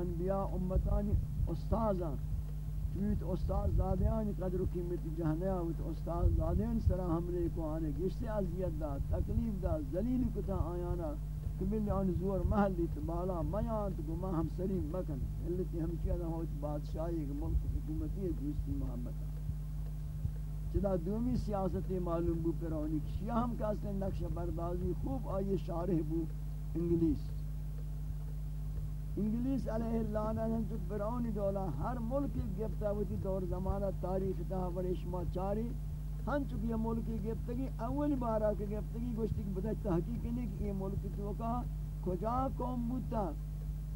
انبیاء امتانی استازاں چویت استاز زادیان قدر و قیمت جہنیا ویت استاز زادیان سرا حملے کو آنے گشتے عذیت دا، تکلیف دا، ذلیل کتا آیانا، کہ من آن زور محل دیت بالا میان تو گما ہم سریم مکن اللتی ہمشی ادھا ہوت بادشاہی کہ ملک حکومتی ہے جوستی محمد۔ چدا دومی سیاستی معلوم بو پرانی کشیا ہم کہتے ہیں نقش بردازی خوب آئی شارح بو انگلیس۔ انگلیس علیہ اللہ نے جو فرعونی دولا، ہر ملک گفتا ہوتی دور زمانہ تاریخ تا بڑے شما چاری۔ ہن چکی یہ ملک گفتگی اول بارا کے گفتگی گوشتی کی بتا تحقیق نہیں کہ یہ ملک تو کا کجا قوم بوتا،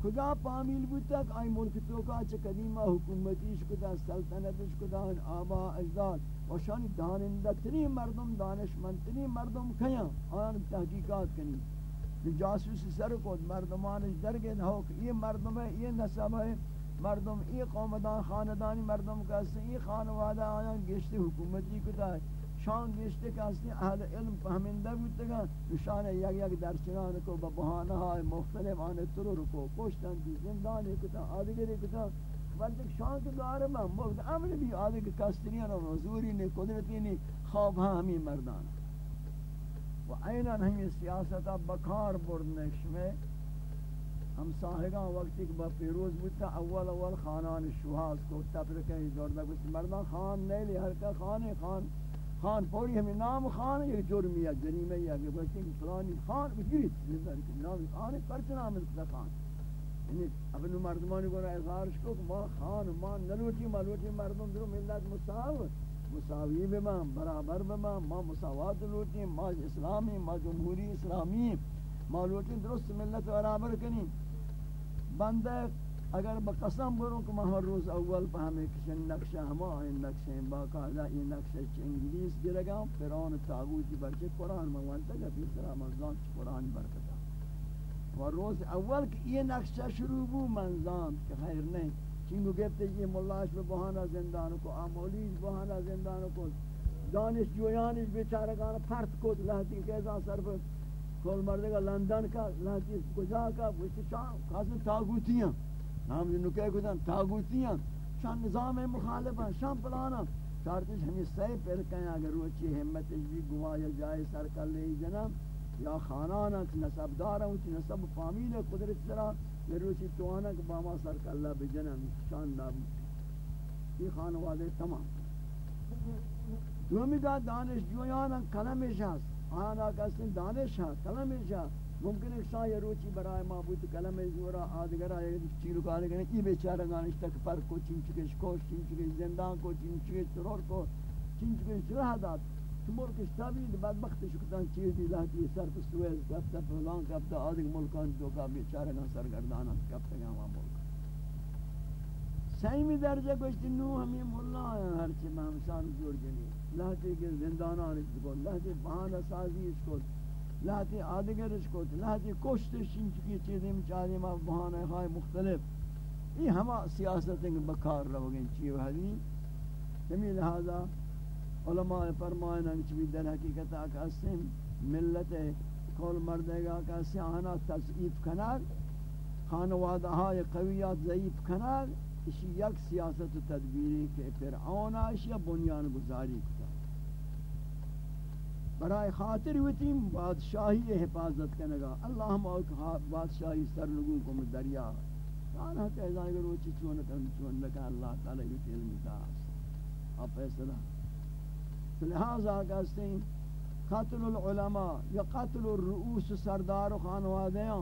کجا پامیل بوتا کہ آئی ملک تو کا چھ قدیمہ حکومتیش کدا سلطنتش کدا آبا اجداد۔ و شانی دانندہ، تنی مردم دانشمند مردم کھیاں، آن تحقیقات کنی۔ جاسوس سر کو مردمان درگے ہو کہ یہ مردم ہے یہ نسب ہے مردم یہ قومدان خاندانی مردم کا سے یہ خانوادہ آیا گشت حکومتی کتا ہے۔ شان گشت کا سے اہل علم فهمندہ بودتا شان یک یک درچنان کو بہانہ ہے مختلف آنے ترور کو کوشتن دی زندان کتا، آدگر کتا۔ بلکہ شان کے دار میں مقد عمل بھی آدگر کستریان اور حضوری نے قدرتی نے خواب ہاں ہمیں مردان۔ و عینا ہمیں سیاستا بکار بردنش میں ہم صاحبان وقتی کہ با پیروز بودتا، اول اول خانان شوہاز کو تفرقی دوردہ کچھ مردان خان نیلی ہر کا خان خان۔ خان پوری ہمیں نام خان ایک جرمی ہے جنیمہ ہے کہ بچے کہ فلانی خان۔ بگیرت نام خان پرچ نام ہے خان۔ یعنی اپنے مردمانی کو اظہارش کو کہ ما خان، ما نلوٹی ملوٹی مردم، درو ملت مستعاوت مساوی بما برابر بما ما مساوات لوٹیں ما اسلامی ما جمہوری اسلامی ما لوٹیں درست ملت برابر کنی بندہ اگر بقسم بروں کہ ما ہر روز اول پہ ہمیں کشن نقشہ ہما، این نقشہ باقاعدہ یہ نقشہ چھ انگلیس گرگا فرعون تاغوتی برچے قرآن موانتا گا پھر سرا مزان چھ قرآن برکتا۔ و روز اول کہ یہ نقشہ شروع بو، منزان کہ خیر نہیں چینگو گفتے یہ ملاش میں بہانا زندان کو آمولیش بہانا زندان کو. دانش جویانش بیچارگان پرت کو لہتی کیسا صرف کول مردے کا لندن کا لہتی کجا کا وشتی شام. خاصن تاغوتیاں نام جو نکے کدن تاغوتیاں شان نظام مخالف ہیں شام پلانا چارتش ہمیں سی پر کہیں اگر روچی حمتش بھی گوایا جائے سر کر لے جناب یا خانانا نصب دارا نصب فامیل قدرت سرا. روچی توانا کہ باما سر کا اللہ بجنم شان نابود یہ خانوادے تمام۔ دومی دا دانش جویانا کلمش ہست آنا کسی دانش ہست کلمش ہست ممکن ہے شاہ روچی برای معبود کلم زورا آدگرہ چیلو کارے گئے ای بیچارہ گانش تک پر کو چین چکش کوش چین چکش زندان کو چین چکش ترور کو چین چکش رہ داد۔ تمور کے بدبخت شکتان چیز دی لاتی سر پر سویز کفتا فلان کفتا آدھگ ملکان دو کا بیچارہ سرگردانا کفتا گا ہوا ملکان سیمی درجہ کشتی نو ہمیں ملا آیا ہرچی مہمشان جوڑ جنی لاتی کے زندانان اس کو لاتی بہانہ سازی اس کو۔ لاتی آدگر اس کو۔ لاتی کشت شین چکی چیزیں مچاری ما بہانہ خواہ مختلف۔ یہ ہما سیاستیں بکار رہو گئے چیو حدیث۔ ہمیں لہذا علماء فرمائن انچ بھی در حقیقت آکا ملت کول مردے گا کہ سیانا تضعیف کنار خانوادہ های قویات ضعیف کنار، اسی یک سیاست و تدبیری کہ فرعون اشیا بنیان گزاری کتا۔ برای خاطر وتیم بادشاہی حفاظت کنگا اللہ ہم بادشاہی سر لگو کو دریا۔ آنها کہ ایزان اگر وہ چیچون کن چون لکا اللہ تعالی یہ علم دا آپ فیصلہ لہذا کہتے ہیں قتل العلماء یا قتل الرؤوس سردار و خانوادیاں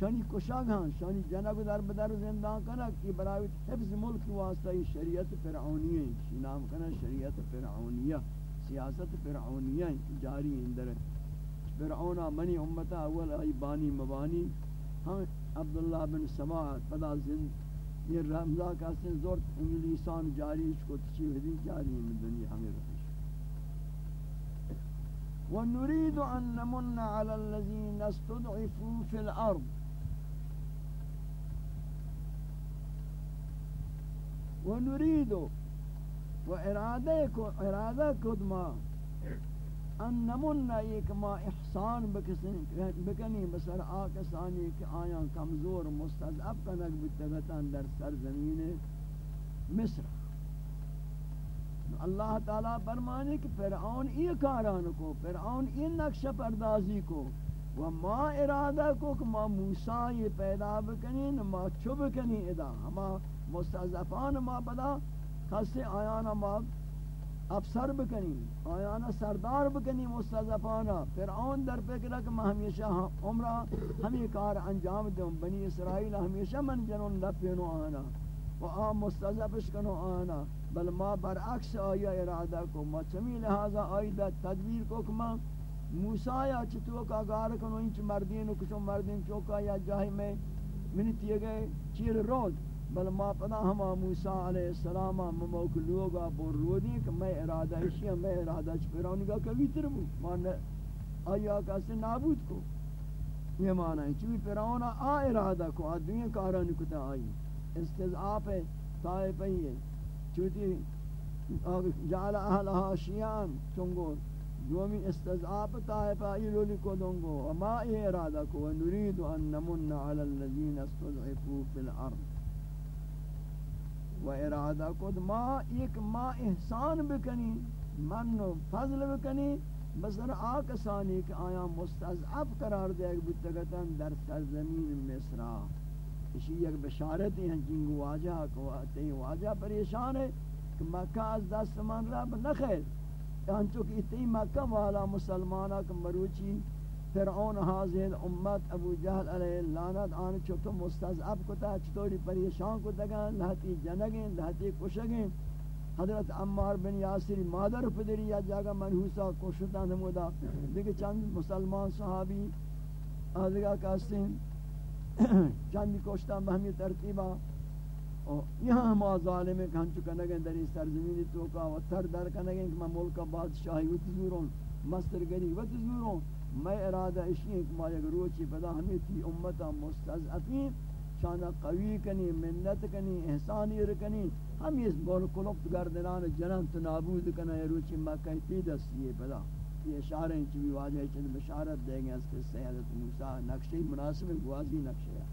شانی کشاگ ہاں شانی جنگ در بدر زندان کنک کی برای حفظ ملک واسطہ شریعت فرعونی ہے شی نام کنا شریعت فرعونیہ، سیاست فرعونیہ جاری اندر فرعون منی امتا اول ای بانی مبانی۔ ہاں عبداللہ بن سماعت پدا زند، یہ رمضہ کا سن زورت انگلیسان جاری، اس کو تچی حدیث جاری ہے دنیا ہمیں۔ رہی ونريد أن نمن على الذين استضعفوا في الأرض. ونريد وإرادة كدما أن نمن إيك ما إحسان بكني بسر آكساني كآيان كمزور مستضعف كنك بتبتان در سرزمين مصر. اللہ تعالیٰ فرمانے کہ فرعون یہ کاران کو، فرعون یہ نقش پردازی کو۔ و ما ارادہ کو کہ ما موسیٰ یہ پیدا بکنی ما چوب کنی ادا۔ ہما مستضعفان ما پدا خاصے آیانا ما افسر بکنی آیانا سردار بکنی مستضعفانا فرعون در فکرہ کہ میں ہمیشہ عمرہ، ہمیں کار انجام دوں بنی اسرائیل ہمیشہ من جنون لپینو آنا۔ و آم مستضعفش کنو آنا. بل ما برعکس آیا ارادہ کو ما چمی لہذا آئیدہ تدبیر کو کہ ما موسیٰ یا چتو کا گار کنو انچ مردین و کچھ مردین چوکا یا جاہی میں منی تیے گئے چیر رود. بل ما پدا ہما موسیٰ علیہ السلام مموک لوگا بور رودی کہ میں ارادہ اشیاء میں ارادہ چپیرانی کا کبھی تر بو. ما آیا کسی نابود کو. یہ معنی ہے چوی پیرانا آ ارادہ کو آدمی کارانی کتا آئی. استضعاف طائفہ ہی ہے۔ چوتی جعل اہلہا شیعان چنگو دومی استضعاف طائفہ ایلولی کو دنگو وما ای ارادہ کو ونرید ان نمن علی اللذین استضعفو فی الارض۔ و ارادہ کو ما ایک ما احسان بکنی، من فضل بکنی بسر آکسانی کہ آیا مستضعف قرار دے بتگتن در سرزمین مصرہ اسی یک بشارت ہیں جن واجہ کو تے واجہ پریشان ہے کہ مکہ از دست من رب نخیر۔ یہاں چونکہ تی مکہ والا مسلمانہ کہ مروچی فرعون حاضر امت ابو جہل علیہ لعنت آن چوتو مستضعف کتا چطوری پریشان کو دگا لہتی جنگیں لہتی کشگیں حضرت عمار بن یاسر مادر پدری یا جاگا منحوسا کشتا نمودا دیکھ چند مسلمان صحابی آدھگا کہتے ہیں چاندی کوشتا بہمی ترتیبا یہاں ہم ظالم کہ ہم چکا نگیں در اس سرزمین توکا و تر در کا کنگیں کہ میں ملکا بادشاہی و تزوروں مستر گری و تزوروں میں ارادہ اشی ہیں کہ ما یک روچی پدا ہمیں تی امتا مستضعفین، شانہ قوی کنی، منت کنی، احسانی رکنی ہم اس بول کلوکت گردنان جنان تو نابود کنی، روچی مکہ تی دستی پدا. یہ اشارہ ہیں چوی واجہ چند بشارت دیں گے اس کے حضرت موسیٰ نقشی مناسب گوازی نقشی ہے۔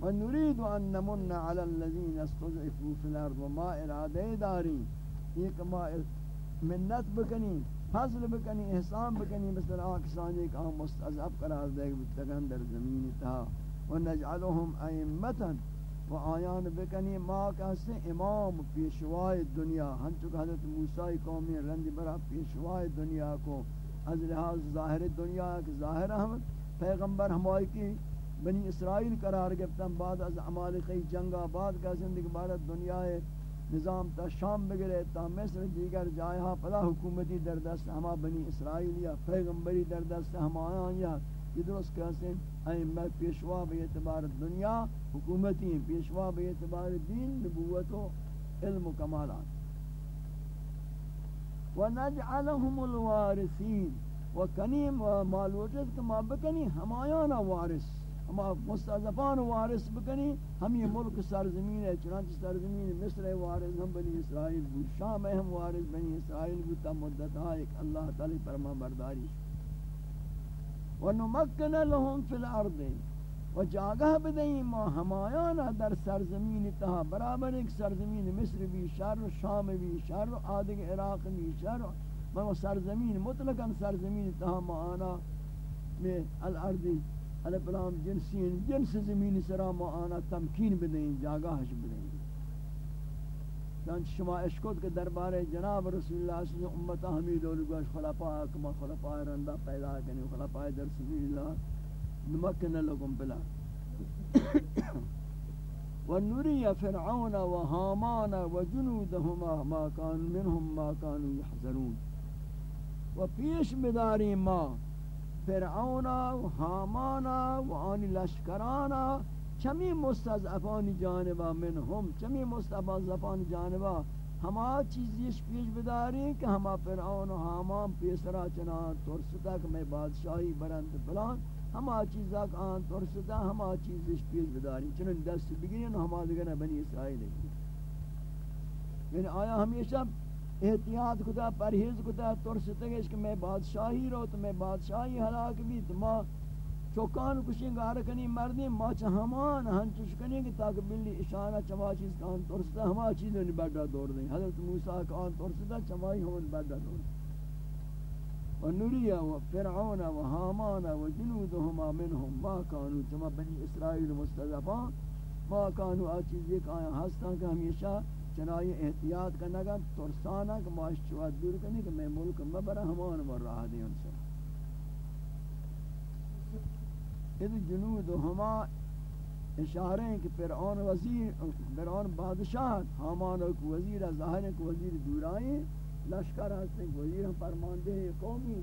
وَنُرِيدُ أَن نَمُنَّ عَلَى الَّذِينَ اسْتُضْعِفُوا فِي الْأَرْضِ وَمَا إِرَادَئِ دَارِي یہ کہ ما منت بکنی فضل بکنی احسان بکنی مثل آکسانی ایک آم مستعذب قرار دے بتگن در زمین تھا وَنَجْعَلُهُمْ أَئِمَّةً و آیان بکنی ما کہتے امام پیشوائے دنیا ہم چکہ حضرت موسیٰ قومی رنج برا پیشوائے دنیا کو، از لحاظ ظاہر دنیا کہ ظاہر ہم، پیغمبر ہمائی کی بنی اسرائیل قرار گفتن، بعد از عمالقی جنگا بعد کا زندگی بارت دنیا نظام تا شام بگرے، تا مصر دیگر جائے ہاں، پلا حکومتی در دست ہما بنی اسرائیل یا پیغمبری در دست ہما آیان یا یہ درست کہتے ہیں ائمہ پیشوا بے اعتبار دنیا، حکومتی ہیں، پیشوا بے اعتبار دین، نبوت و علم و کمالات ونجعلهم الوارثین وکنیم معلومات کہ ما بکنی ہمایانا وارث ہما مستضعفان وارث بکنی، ہم یہ ملک سرزمین ہے، چنانچہ سرزمین مصر وارث ہم بنی اسرائیل بود، شام ہم وارث بنی اسرائیل بود، تا مدت ایک اللہ تعالی فرما برداری ونمکن لهم فی الارض و جاگہ بدیں ما ہمایانا در سرزمین تہا، برابر ایک سرزمین مصر بھی شر شام بھی شر آدھگ عراق بھی شر و سرزمین، مطلقا سرزمین تہا معانا میں الارض الپلام جنسین، جنس زمین سرا معانا تمکین بدیں جاگہش بدیں چنانچہ شما اشکت کے دربار جناب رسول اللہ صلی اللہ علیہ وسلم امتا حمید و لگوش خلفاء کما خلفاء رندہ پیدا کرنے خلفاء در سبیل اللہ نمکن لکم بلا. ونری فرعون و حامان و جنودهما ما کان منهم ما کانوا يحذرون و پیش بداری ما فرعون و حامان و آن لشکرانا چمی مستضعفان جانبا من منهم چمی مستضعفان جانبا ہما چیزیش پیش بداری کہ ہما فرعون و حامان پیسرا چنان ترستا کہ میں بادشاہی برند فلان ہما چیزا کہ آن ترستا ہما چیزیش پیش بداری چنان دست بگیرین ہما دیگر بنی اسرائیل ہے یعنی آیا ہمیشہ احتیاط کتا، پرہیز کتا ترستے گئے کہ میں بادشاہی رو تو میں بادشاہی حلاک بھی، تو چوکان کشیں گار کنی مردیں ما چہمان ہن چوش کنی کہ تاکہ بلی اشارہ چما چیز کان ترستا ہما چیزوں نے بیٹا دور دیں۔ حضرت موسیٰ کان ترستا چمائی ہون بیٹا دور دیں۔ ونريا وفرعون وهامان وجنودهما منهم ما كانوا كما بني اسرائيل مستضعفان، ما كانوا اچیز ایک آیا ہستان کہ ہمیشہ چنائی احتیاط کرنا گا ترسانا کہ معاش چوات دور کرنے کہ میں ملک مبرا، ہمان مر رہا دیں ان سے اذ جنود ہما اشارے ہیں کہ فرعون وزیر، فرعون بادشاہ، حامان کو وزیر، ظاہر کو وزیر دورائیں، لشکر ہستے وزیر فرماندے قومی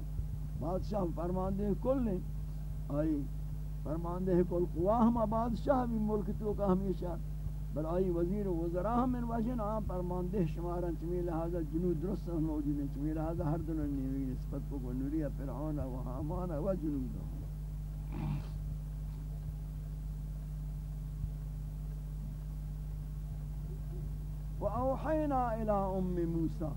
بادشاہ فرماندے کل نے آئی، فرماندے کل قوا ہم بادشاہ بھی ملک تو کا ہمیشہ۔ بل آئی، وزیر و وزراء ہم من وجن آم فرماندے شمارن چمی لہذا جنود درست ہم موجود ہیں۔ چمی لہذا ہر دن نیوی نسبت کو نوری فرعون و حامان و جنود۔ وأوحينا إلى أم موسى.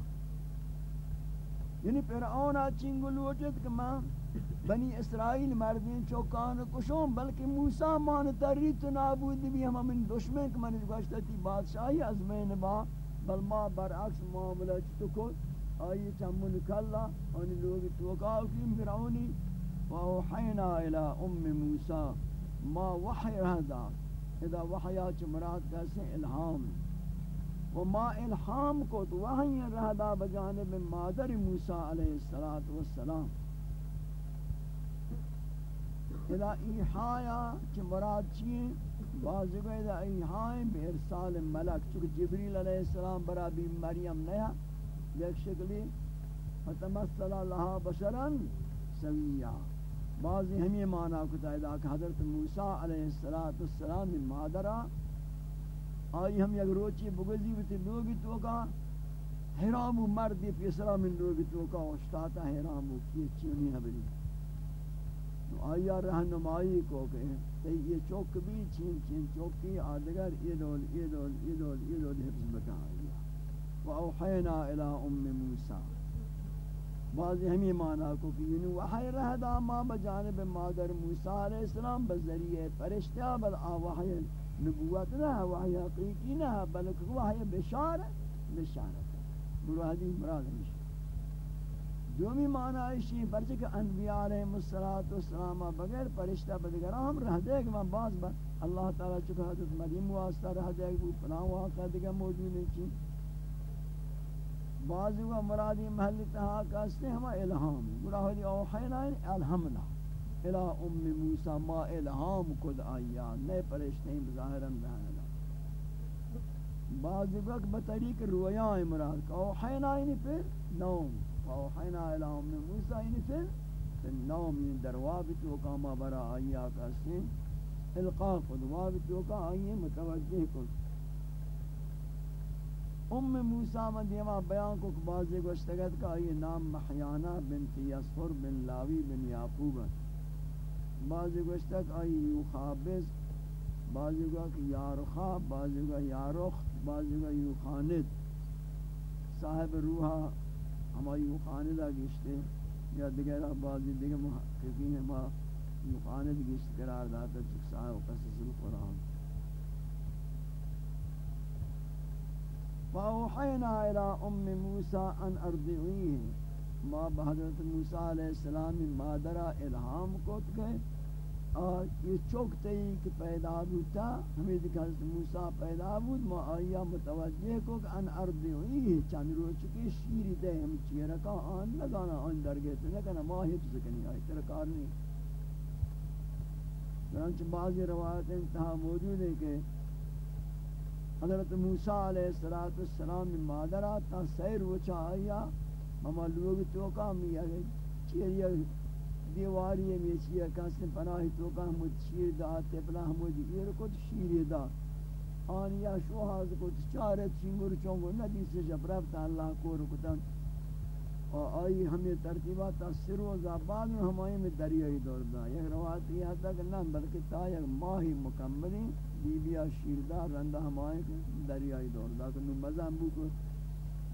یعنی فرعون چنگو لوٹت کہ ماں بنی اسرائیل مردین چوکان کشون بلکہ موسیٰ مان تری تو نابود بھی ہم من دشمن کہ من گوشتا تھی بادشاہی از میں نبا بل ما برعکس معاملہ چتو کو آئی چمون کلا آنی لوگ توقاو کی فرعونی. وَأَوْحَيْنَا إِلَىٰ أُمِّ مُوسَىٰ ما وحی رہ دا اذا وحیات مراد کیسے؟ الہام. و ما الہام کو تو وحی رہدا بجانب مادر موسیٰ علیہ السلام اذا ایحایا چی مراد چیئے؟ بعضی کو اذا ایحایا بے ارسال ملک، چونکہ جبریل علیہ السلام برا بی مریم نیا۔ یک شکلی؟ فتمثل لها بشرا سویا۔ بعضی ہمیں معنی کو تایدہ کہ حضرت موسیٰ علیہ السلام مادرہ آئی ہم یک روچی بگزی بیتی لوگی توکا حرامو مردی پیسرا من لوگی توکا اشتاتا حرامو کی چونی ہے بلی۔ آئی رہنمائی کو کہ یہ چوک بھی چین چین چوکی آدگر ایدول ایدول ایدول ایدول حفظ بکا آئی۔ وَأَوْحَيْنَا إِلَىٰ أُمِّ مُوسَىٰ۔ بعضی ہمیں معنی کو کہ یعنی وحی رہ دا ما بجانب مادر موسیٰ علیہ السلام بذریعہ پرشتہ بل آوحی نبوت نہ وحی حقیقی نہ بلکہ وحی بشار بشارت. برو حدیث مراد ہے جو بھی معنی ہے پرچہ کہ انبیاء علیہ السلام بغیر فرشتہ بدگر ہم رہ دے کہ بعض بار اللہ تعالی چکہ حضرت مریم واسطہ رہ دے کہ فلاں واقعہ دیگر موجود ہے چی؟ بعض وہ مرادی محل تہا کاستے ہم الہام برو حدیث اوحینا یعنی الہمنا الى ام موسیٰ ما الہام کد آیا، نئے پرشتیں بظاہرن رہنا بعض وقت بطریق رویاں مراد کا، اوحینا یعنی پھر نوم اوحینا الى ام موسیٰ یعنی پھر پھر نوم یعنی دروابت وقاما برا آیا کاستے القاء کد وابت وقا آئیے، متوجہ کد ام موسیٰ من دیما بیان کو بعضی گوشتگت کا یہ نام محیانہ بنت یسفر بن لاوی بن یعقوب ہے۔ بعضی گوشتک آئی یو خابز، بعضی گوشتک کہ یارخا بعضی گوشتک یارخ بعضی گوشتک یو خاند صاحب روحا ہما یو خاندہ گشتے یا دیگر بعضی دیگر محققین ما یو خاند گشت قرار داتا چک صاحب قصص القرآن. فاوحینا الى ام موسیٰ ان ارضعیه. ما بحضرت موسیٰ علیہ السلام مادرہ الہام کو گئے. اور یہ چوک تئی کہ پیدا ہوتا ہمیں دیکھا حضرت موسیٰ پیدا بود، ما آیا متوجہ کو کہ ان ارضی ہوئی ہے چند رو چکی شیری دے ہم چیرکا آن لگانا آن درگے تو نکنا ما حفظ کنی آئی ترکار نہیں چنانچہ بعضی روایت انتہا موجود ہے کہ حضرت موسیٰ علیہ السلام مادرہ تا سیر وچا آیا ہما لوگ توکا ہمی آگے چیریا دیواری میں چیئے کسی پناہی تو کا ہمود شیر دا تپلا ہمود ایر کو شیر دا۔ آنیا شوہاز کو چارت چنگر چونگو ندی سے جب رفتا اللہ کو رکتن اور آئی ہمیں ترتیبات سر و زبان ہمائی میں دریائی دور دا۔ یک روایت یہ تھا کہ نہ، بلکہ تا یک ماہی مکملی بی بیا شیر دا، رندہ ہمائی دریائی دور دا۔ کہ نو مزہ ہم کو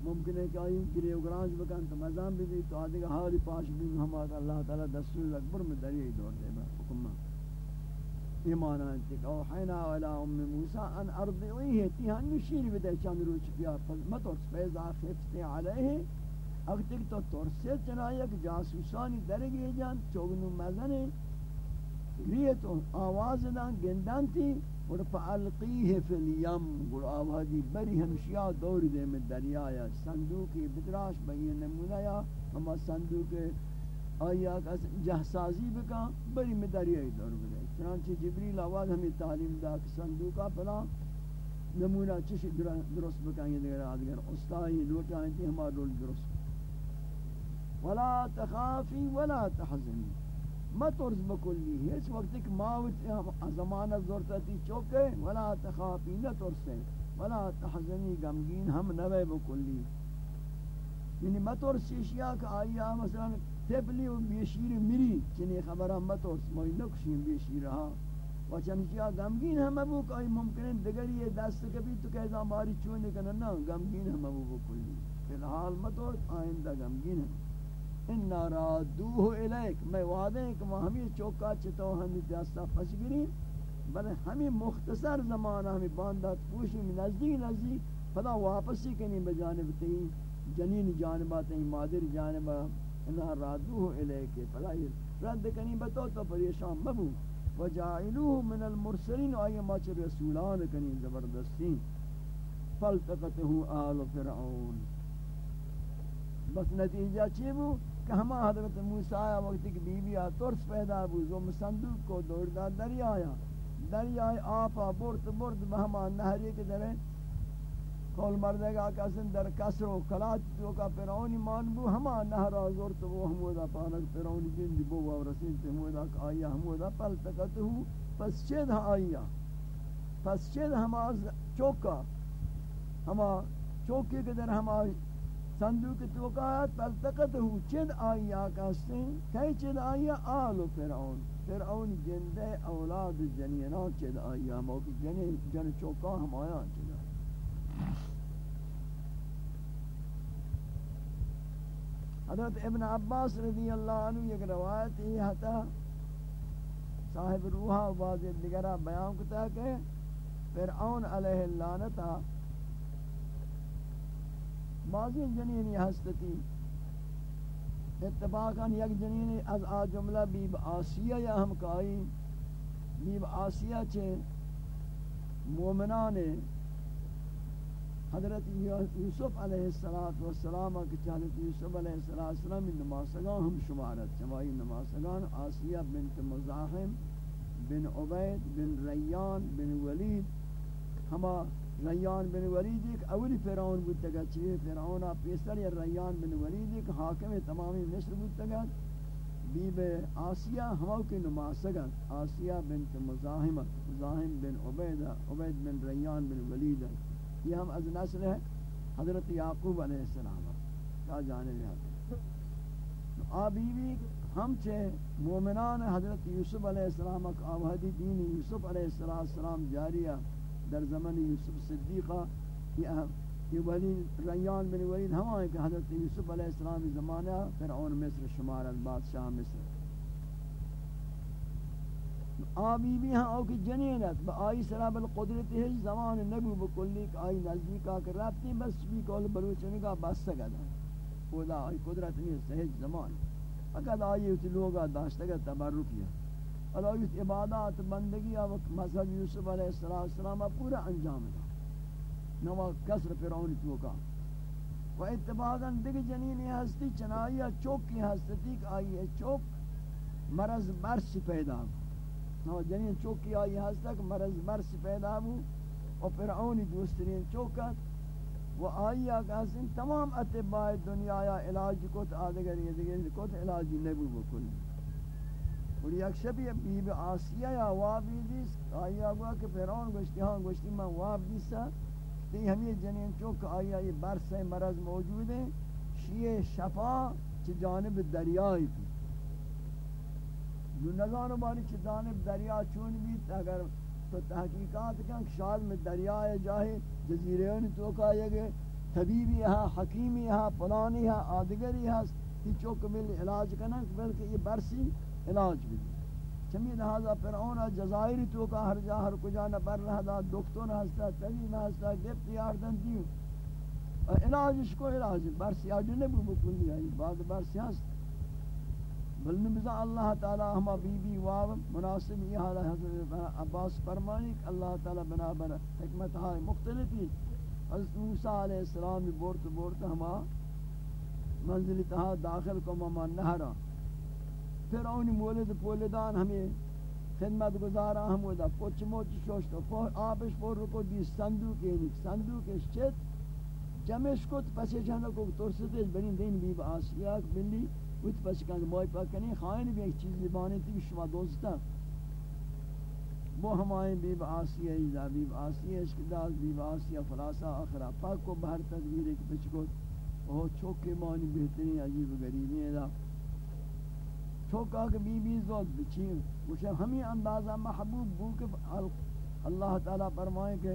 ممکن ہے کہ آئی گرے اگرانج بکن تو مزام بھی بھی تو آدھے گا حالی پاش بھی ہم آگا اللہ تعالیٰ دستور اکبر میں دریئی دور دے با حکمہ ایمان آنتی کہ اوحینا علی ام موسیٰ ان ارضعوی ہے تیہاں نشیر بدے چند روچ پیا مطور سپیزا خفتے علیہ اگر تک تو ترسے چنایا کہ جاسوسانی درگی جان، چوگنو مزنے گریے تو آواز دان، گندان تھی اور فالقیه فی الیم آوازی بری ہمشیا دور دے میں دریا یا صندوق بدراش بین نمونہ یا ہما صندوق آیا جہسازی بکا، بری میں دریا دور دے چنانچہ جبریل آواز ہمیں تعلیم دا کہ صندوقہ پلا نمونہ چش درست بکا، یہ دیگر آدگر استاہی لوٹا انتی ہما درست۔ ولا تخافی ولا تحزنی مترز بکلی، ہیچ وقت ایک ماوت زمانہ زورتتی چوکے، ولا تخافی نترسے ولا تحزنی غمگین ہم نوے بکلی۔ یعنی مترس شیشیا کہ آیا مثلا تبلی و بیشیر مری چنی خبرہ مترس موی نکشیم بیشیر ہاں۔ و چنشیا غمگین ہم ابو کہ آئی ممکن ہے دیگر یہ دست کبھی تو کہتا ہماری چونے کنا نا، غمگین ہم ابو بکلی۔ فی الحال مترس آئندہ غمگین ہم۔ ان رادوه الیک میں وعدہ ہے کہ ہمیں چوکا چتو ہم دستا پھس گری بلے ہمیں مختصر زمانہ ہمیں باندات پوشی میں نزدیک نزدیک پدا واپسی کنی بجانب تی جنین جانبات تی مادر جانبا ان رادوه الیک پدا رد کنی بتو تو پریشان مبو۔ وجعلوه من المرسلین آئی ما چھ رسولان کنی زبردستی فالتقته آل فرعون۔ بس نتیجہ چی بو؟ کہ ہما حضرت موسیٰ آیا وقت کی بی بی ترس پیدا بو زم صندوق کو دور دا دریا آیا۔ دریا آپا برت برت بہما نہری کے درے کول مردے گا کسن در کسر و کلات تو کا فرعونی مان بو، ہما نہرا زورت وہ ہمودا پانک فرعونی جن دی بو و رسول تے ہمودا آیا ہمودا پل تکت ہو۔ پس چید آیا پس چید ہما چوکا۔ ہما چوکی کے در ہما صندوق توقعات پلتقت ہو چند آیا کہستیں کئی چند آیا آل فرعون فرعون جندے اولاد جنینان چند آیا موقع جن, جن چوکا ہم آیا چند آیا حضرت ابن عباس رضی اللہ عنہ یک روایت ہی حتا صاحب روحہ و بعض دیگرہ بیان کتا کہ فرعون علیہ اللعنتا بعضی جنینی ہستتی اتفاقا یک جنینی از آ جملہ بیب آسیہ یا ہم بیب آسیہ چھے مومنان حضرت یوسف علیہ السلام کہ حضرت یوسف علیہ السلام نماسگان ہم شمارت چوائی نماسگان آسیہ بنت مزاحم بن عبید بن ریان بن ولید۔ ہما ریان بن ولید ایک اولی فرعون بودتا گا چیئے فرعون پیسر یا ریان بن ولید ایک حاکم تمامی مصر بودتا گا بیب آسیہ ہماو کی نماسگا آسیہ بنت مزاحمت مزاحم بن عبید عبید بن ریان بن ولید یہ ہم از نسل ہے حضرت یعقوب علیہ السلام کا جانب ہے آ بیوی، ہم چھے مومنان حضرت یوسف علیہ السلام کا آوہدی دین یوسف علیہ السلام جاریہ۔ در زمن یوسف صدیقہ یہ ولی ریان بن ولید ہم آئے کہ حضرت یوسف علیہ السلام زمانہ فرعون مصر شمار بادشاہ مصر. آبی بھی ہاں او کی جنینت با آئی سراب القدرت ہے زمان نبو بکلی کہ آئی نزدیک آکر رابطی بس بھی کول بروچنی کا بس سکتا ہے خدا آئی قدرت نہیں سہج زمان. فقط آئی اتی لوگا داشتگا تبرکی ہے. اللہ اس عبادات بندگی وقت مذہب یوسف علیہ السلام پورا انجام دا نوا کسر فرعون تو کا۔ و اتباقا دیکھ جنینی ہستی چنائیہ چوک کی ہستی کہ آئی چوک، مرض مرس پیدا ہو۔ جنین چوک کی آئی ہستا کہ مرض مرس پیدا ہو۔ و فرعونی دوسترین چوکت و آئی آگا حسن تمام اتباع دنیا یا علاج کو تا آدگر یہ دیگر کو تا علاجی نبو بکلی اور یک شبی بی بی آسیہ یا وابی دیس آیا گوا کہ فرعون گوشتی ہاں گوشتی من واب دیسا تی ہمیں جنین چوک آیا یہ برس مرض موجود ہے شیع شفا چی جانب دریائی تھی جو نظانو باری چی جانب دریا چون بیت اگر تو تحقیقات کن شاید میں دریائے جاہے جزیرے ان تو کہا طبیبی ہا حکیمی ہا پلانی ہا آدگری ہا کہ چوک مل علاج کرنا بلکہ یہ برسی علاج بھی چمی لہذا فرعون جزائری تو کا ہر جا ہر کجا نہ پر رہا دا دکتر ہستا طبیب ہستا گفت یاردن دیو علاجش کو علاج برسی آج نبو بکلی آئی، بعد برسی ہست بل نمزا اللہ تعالی ہما بی بی واو، مناسب یہ حال حضرت عباس فرمانی کہ اللہ تعالی بنا بنا حکمت ہائی مختلفی۔ حضرت موسیٰ علیہ السلام بورت بورت ہما منزل تہا داخل کو مما نہرا۔ پھر مولد پولدان ہمیں خدمت گزارا، ہم ودا پوچ موچ شوشتا آبش پور رکو دی صندوق اینی صندوق ہے شت جمعش کت پسی جانا کو ترستے برین دین بیب آسیاء بلی وقت پس کنگ مائی پاک کنی، خائن بھی ایک چیز بانی تھی شما دوستا وہ ہمائیں بی بیب آسیہ ایزا بیب آسیہ اشکداز بیب آسیہ فلاسہ آخرہ، پاک کو بہر تدبیر ایک بچ پچکو وہ چوکے مانی بہترین، عجیب غریبی ہے دا کہ بی بی زود بچین، مجھے ہمیں اندازہ محبوب بو کہ اللہ تعالیٰ فرمائے کہ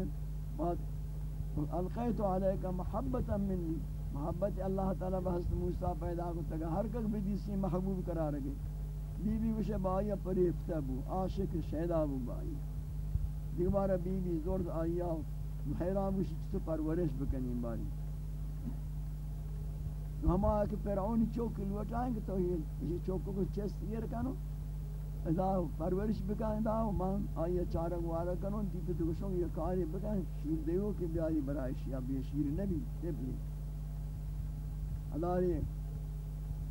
القیت علیکہ محبتا منی۔ محبت اللہ تعالی بحث موسیٰ پیدا کو تگا ہر کک بھی دیسی محبوب قرار گئے بی بی وشے بائی پریفتا بو، عاشق شہدہ بو بائی دیوارا بی بی زورد آئیا حیران وشی چسو پرورش بکنیم باری ہما کہ فرعون چوک لوٹائیں گے تو یہ چوکو کو چست یہ رکھانو ادا پرورش بکائیں دا من آئیے چارک وارا کنو دیتے تو گشوں یہ کاری بکائیں شیر دیو کہ بیائی برائش یا بی شیر نبی تبلی ادا اداری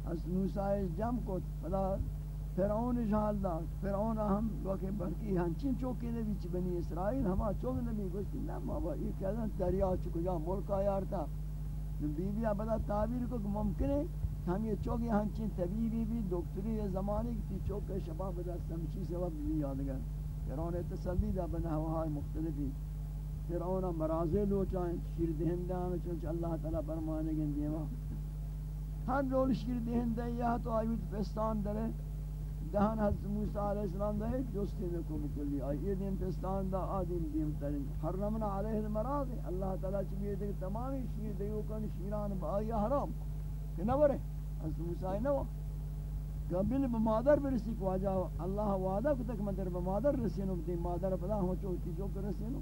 از موسی جم کو فلا فرعون جہال دا فرعون ہم لو کہ برکی ہنچین چوکی نبی چ بنی اسرائیل ہما چوک نبی گوشت نہ بابا یہ کہنا دریا چ کجا ملک آیا تھا بی بی بڑا تعبیر کو ممکن ہے ہم یہ چوک چوکی ہنچین طبیبی بھی، دکتری زمانے کی چوک کے شباب بدا سمچی سبب بھی یاد گئے۔ فرعون تسلی دا بنا ہوا مختلفی۔ فرعون مرازے لو چاہیں، شیر دہندہ دہندان چونچ اللہ تعالی فرمانے گن دیوا ہر رول شیر دہن دے یا تو آیوت پستان درے۔ دہن حضرت موسیٰ علیہ السلام دے جستے میں کو بکلی آئی۔ دیم پستان دا آدم دیم ترین۔ حرمنا علیہ المراض اللہ تعالیٰ چبیئے دے تمامی شیر دیو کن شیران با آئی حرام۔ کہ نورے حضرت موسیٰ نو قبل بمادر برسی کو آجا۔ اللہ وعدہ کو تک مدر بمادر رسینو بدی مادر پدا ہم چوتی جو کر رسینو۔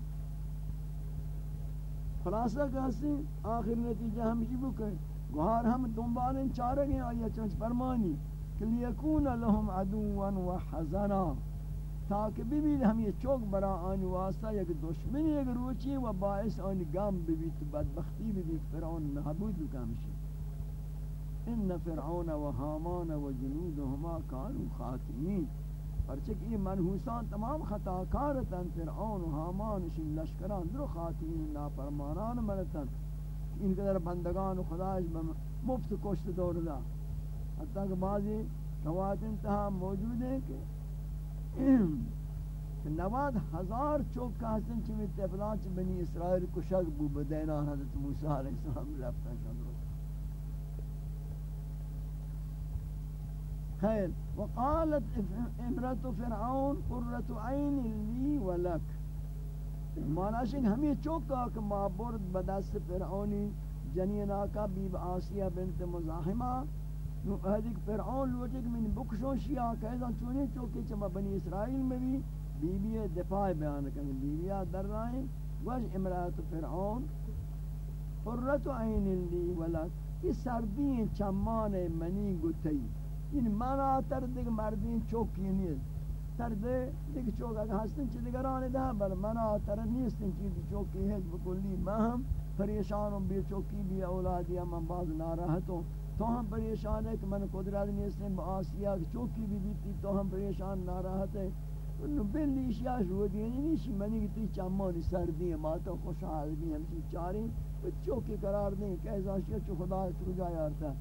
خلاصہ کہاستے آخر نتیجہ ہمشی بکر گوھار ہم دنبال چارے گئے آیا چنچ فرمانی۔ لیکون لهم عدوا و حزنا تاکہ بھی ہم یہ چوک برا آنی واسطہ یک دشمنی، یک روچی و باعث آنی گام بھی تو بدبختی بھی فرعون محبود بکامشی ان فرعون و حامان و جنودهما کانو خاتمین. پرچک یہ منحوسان تمام خطا کارتن فرعون و حامان لشکران درو خاتمین ناپرمانان مرتن. ان قدر بندگان خداش مفت کشت دور دا حتی کہ بعضی روایت انتہا موجود ہیں کہ نواد ہزار چوک کا حسن چمی تفلان بنی اسرائیل کشک بو بدینان حضرت موسیٰ علیہ السلام رفتن شان خیر، وقالت امرت فرعون قررت عین لی ولک مانا شنگ ہمیں چوکا کہ معبرد بدست فرعونی جنین آقا بیب آسیہ بنت مزاحمہ۔ تو نو اہدک فرعون لوٹک من بکشوں شیعہ کہتا چونے چوکے چما بنی اسرائیل میں بھی بی بی دفاع بیان کرنے بی بی در رائیں وش امرات فرعون حرت عین لی ولد، یہ سردین چمان منی گتی یعنی مانا تر دیکھ مردین چوکی نیست۔ تر دے چوک اگر ہستن چی دیگران دا بل منا تر نیستن چیز چوکی ہے بکلی میں ہم پریشان ہوں بے چوکی بھی اولادی ہم بعض ناراحت ہوں تو ہم پریشان ہے کہ من قدرت نیستن با آسیہ چوکی بھی بیتی تو ہم پریشان، ناراحت ہے انہو بلی اشیاء شو دینی نیشی منی کی تی چمانی سردی ہے ماتا خوشحال بھی ہم چی چاری چوکی قرار دیں، کہ ایسا شیع چو خدا چو جائے آرتا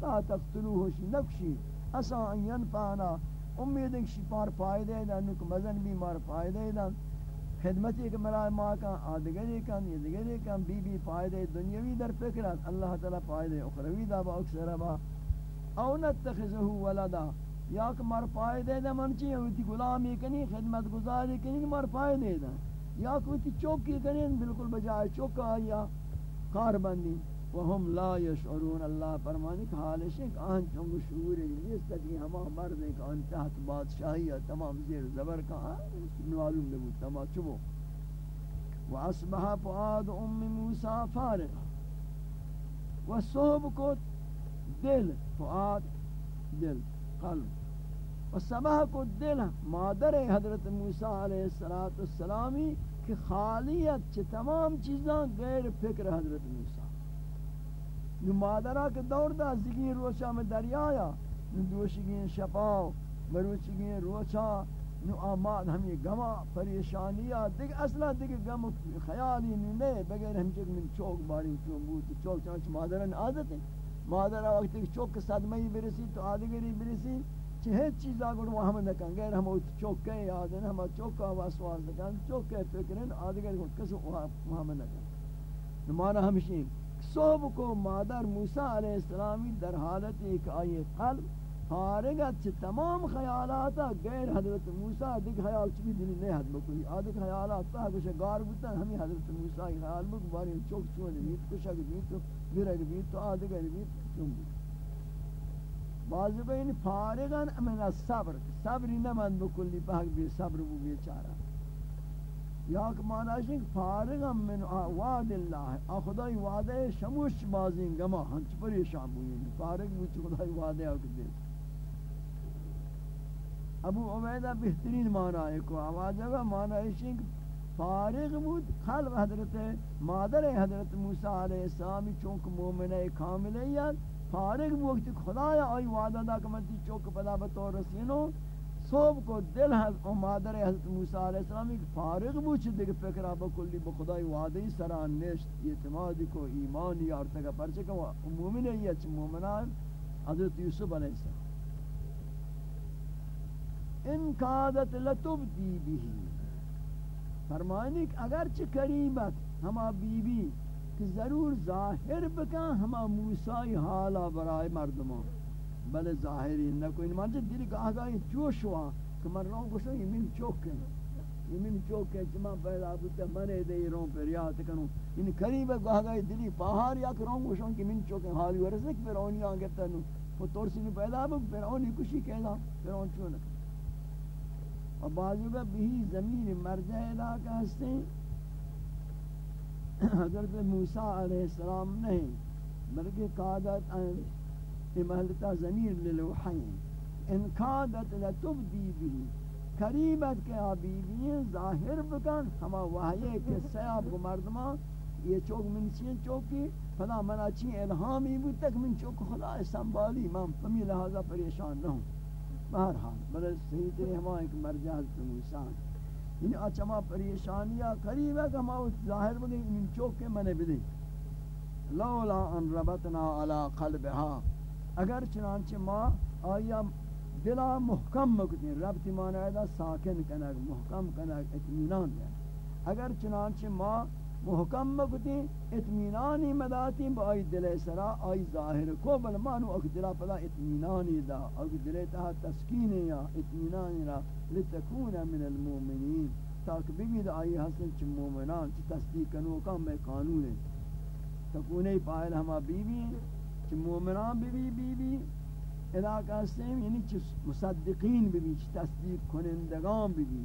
لا تقتلو ہوشی نکشی اسا ان ینفانا امید ہے کہ شپار پائے فائدہ دن نک مزن بھی مار فائدہ دن خدمتی کہ ملا ما کا آدگری کن یہ دیگری کن بی بی فائدہ دنیاوی در فکرات اللہ تعالی فائدہ اخروی دا با اکثر با۔ او نتخذه ولدا، یا کہ مار فائدہ دا من چی ہوتی غلامی کنی، خدمت گزاری کنی مر فائدہ دا۔ یا کہ ہوتی چوکی کنی، بالکل بجائے چوکا یا کار بندی۔ وهم لا يشعرون اللہ فرمانی کہ حالش ایک آن چونگ شعور نیست کہ ہما مرد ایک آن تحت بادشاہی تمام زیر زبر کا آن معلوم نبود، تمام چبو۔ واسبح فؤاد ام موسیٰ فارغ وصحب کو دل، فؤاد دل، قلب۔ وصبح کو دل، مادر حضرت موسیٰ علیہ السلامی کہ خالیت چھ تمام چیزاں غیر فکر حضرت موسیٰ۔ نو مادرہ کے دور دا زگین روچا میں دریایا نو دوشگین شپاو مروچگین روچا نو آماد ہمیں گما پریشانیا دیکھ اصلا دیکھ گم خیالی نو لے بغیر ہم چک من چوک باری چون بود چوک چانچ مادرن عادت ہے مادرہ وقت چوک صدمہی برسی تو آدگری برسی چہت چیزا گوڑ محمد نکن غیر ہم چوک کے یادن ہم چوک کا واسواس نکن چوک کے فکرن آدگر گوڑ کس محمد نکن نمانا ہمشین صبح کو مادر موسیٰ علیہ السلامی در حالت ایک آئی قلب فارغت چھ تمام خیالات غیر حضرت موسیٰ دیکھ خیال چبی دلی نہیں حد بکلی آدھک خیالات تا کچھ گار بتا ہمیں حضرت موسیٰ کی خیال بک باری چوک چون بیت، کشک بیت تو گرگ بیت، تو آدھک بیت، چون بیت بعض بین فارغن من الصبر صبری نمند بکلی پاک بھی صبر بو بیچارہ یا کہ معنی ہے فارغ من وعد اللہ ا خدای وعدہ شموش بازین گما ہنچ پریشان ہوئی فارغ مجھ خدای وعدہ ہے کہ ابو عبیدہ بہترین معنی ہے کو آواز ہے معنی ہے کہ فارغ بود قلب حضرت مادر حضرت موسی علیہ السلام چونکہ مومن کامل ہے فارغ وقت خدایا آئی وعدہ دا کہ میں چوک پدا بطور رسینوں صوب کو دل ہے او مادر حضرت موسیٰ علیہ السلام ایک فارغ بوچ دیکھ فکرہ بکلی بخدای وعدی سران نشت، اعتمادی کو، ایمانی آرتگا پرچے کہ وہ مومن ہے یہ چھ مومنان؟ حضرت یوسف علیہ السلام۔ ان قادت لتبدی بھی فرمانی کہ اگرچہ قریبت ہما بی بی کہ ضرور ظاہر بکا ہما موسیٰ حالا برائے مردمان۔ بل ظاہری نہ کوئی مانچہ دلی کہا گا یہ جوش ہوا کہ من رہوں گوشو یہ من چوک ہے۔ یہ من چوک ہے چما پیدا بودتا منے دے یہ رہوں پر یاد کنوں۔ ان قریب کہا گا دلی پہار یا کروں گوشو کہ من چوک ہے۔ حالی ورسک پھر اونی آنگے تنو وہ تورسی نے پیدا بود پھر اونی کشی کہنا پھر اون چونک اور بعضی کا بھی زمین مرجع علاقہ ہستے حضرت موسیٰ علیہ السلام نہیں، بلکہ قادت محلتا زمیر للوحین ان کادت لتبدی بھی قریبت کے آبیبی ظاہر بکن ہما وحیے کے سیاب کو مردمان یہ چوک من چین چوکی؟ فلا منا چین الہامی بود تک من چوک خدا سنبالی من فمی لہذا پریشان نہ ہوں بہرحال بلے صحیح ترے ہما ایک مرجع حضرت موسیٰ یعنی اچما پریشانیاں قریب ہے کہ ہما ظاہر بگئی من چوک کے منے بدے لولا ان ربطنا علی قلبها. اگر چنانچہ ما آیا دلا محکم مکتیں ربط مانا ہے ساکن کنک محکم کنک اتمینان دیا اگر چنانچہ ما محکم مکتیں اتمینانی مداتی با آئی دل سرا، آئی ظاہر کو، بل مانو اک دلا پدا اتمینانی دا، اک دل تہا تسکین یا اتمینانی را، لتکون من المومنین. تاک بگید آئی حسن چھ مومنان چھ تصدیق کنو کام قانون ہے. تکونے پائل ہما بیوی کہ مومنان بھی بھی بھی بھی علاقہ سیم یعنی چھ مصدقین بھی بھی چھ تصدیق کنندگان بھی بھی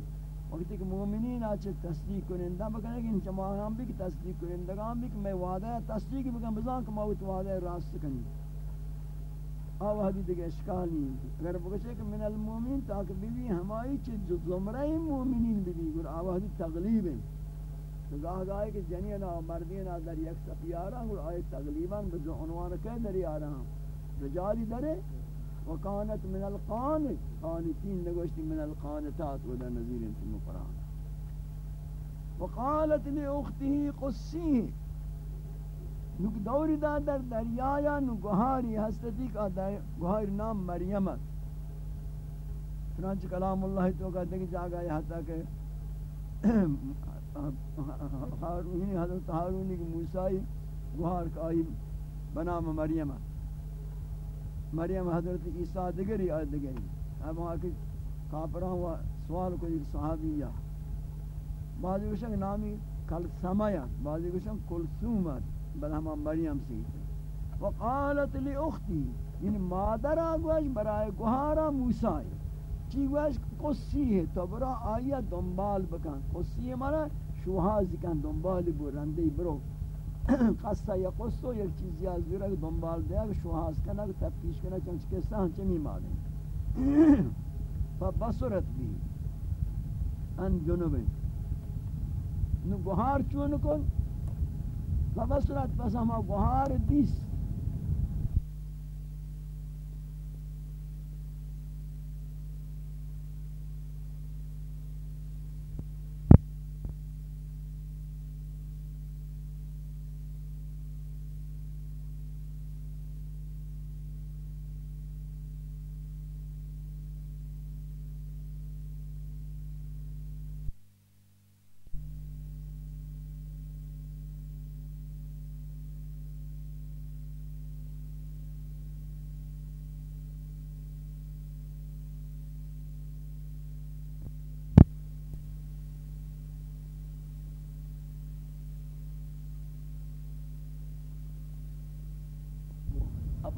وقتی کہ مومنین آچھ تصدیق کنندہ بکنے کہ یعنی انچہ ماہران بھی کہ تصدیق کنندگان بھی کہ میں وعدہ تصدیق بکن بزان کہ موت وعدہ راست کنی آو حدیث کے اشکال نہیں اگر بکشے کہ من المومن تاکہ بھی بھی ہمائی چھ زمرہ مومنین بھی بھی گر آو حدیث تغلیب ہے گاہ گاہ کہ جنین و مردین در یک سفیارہ اور آئے تغلیباً بزو عنوان کے دری آ رہا رجالی درے، وکانت من القانت قانتین نگوشتی من القانتات و در نظیر انتم قرآن وقالت لی اخته قصیه نک دوری دا در دریایا نو گوهاری ہستی کا گوهاری نام مریمت چنانچہ کلام اللہ تو کہتے کہ جاگا یہاں تک ہارونی، حضرت ہارونی کی موسیٰی گوھار کا آئی بنام مریم۔ مریم حضرت عیسیٰ دگری، آئے دگری۔ اب وہاں کی کافران ہوا، سوال کو ایک صحابیہ بعضی کشن نامی کل سمایا بعضی کشن کلسومت بل ہم مریم سی وقالت لی اختی یعنی مادر آگوش برای گوھارا موسیٰ چی گوش قصی ہے، تو برا آیا دنبال بکن۔ قصی ہے مانا شوهازی کن دنبالی برنده برو. قصه یا قصه یک چیزی از بیره دنبال ده شوهاز کنه که تفتیش کنه چون چه قصه هنچه میمانه فبصرت بی. ان جنوبه نو گوهار چون کن؟ فبصرت پس همه گوهار دیست.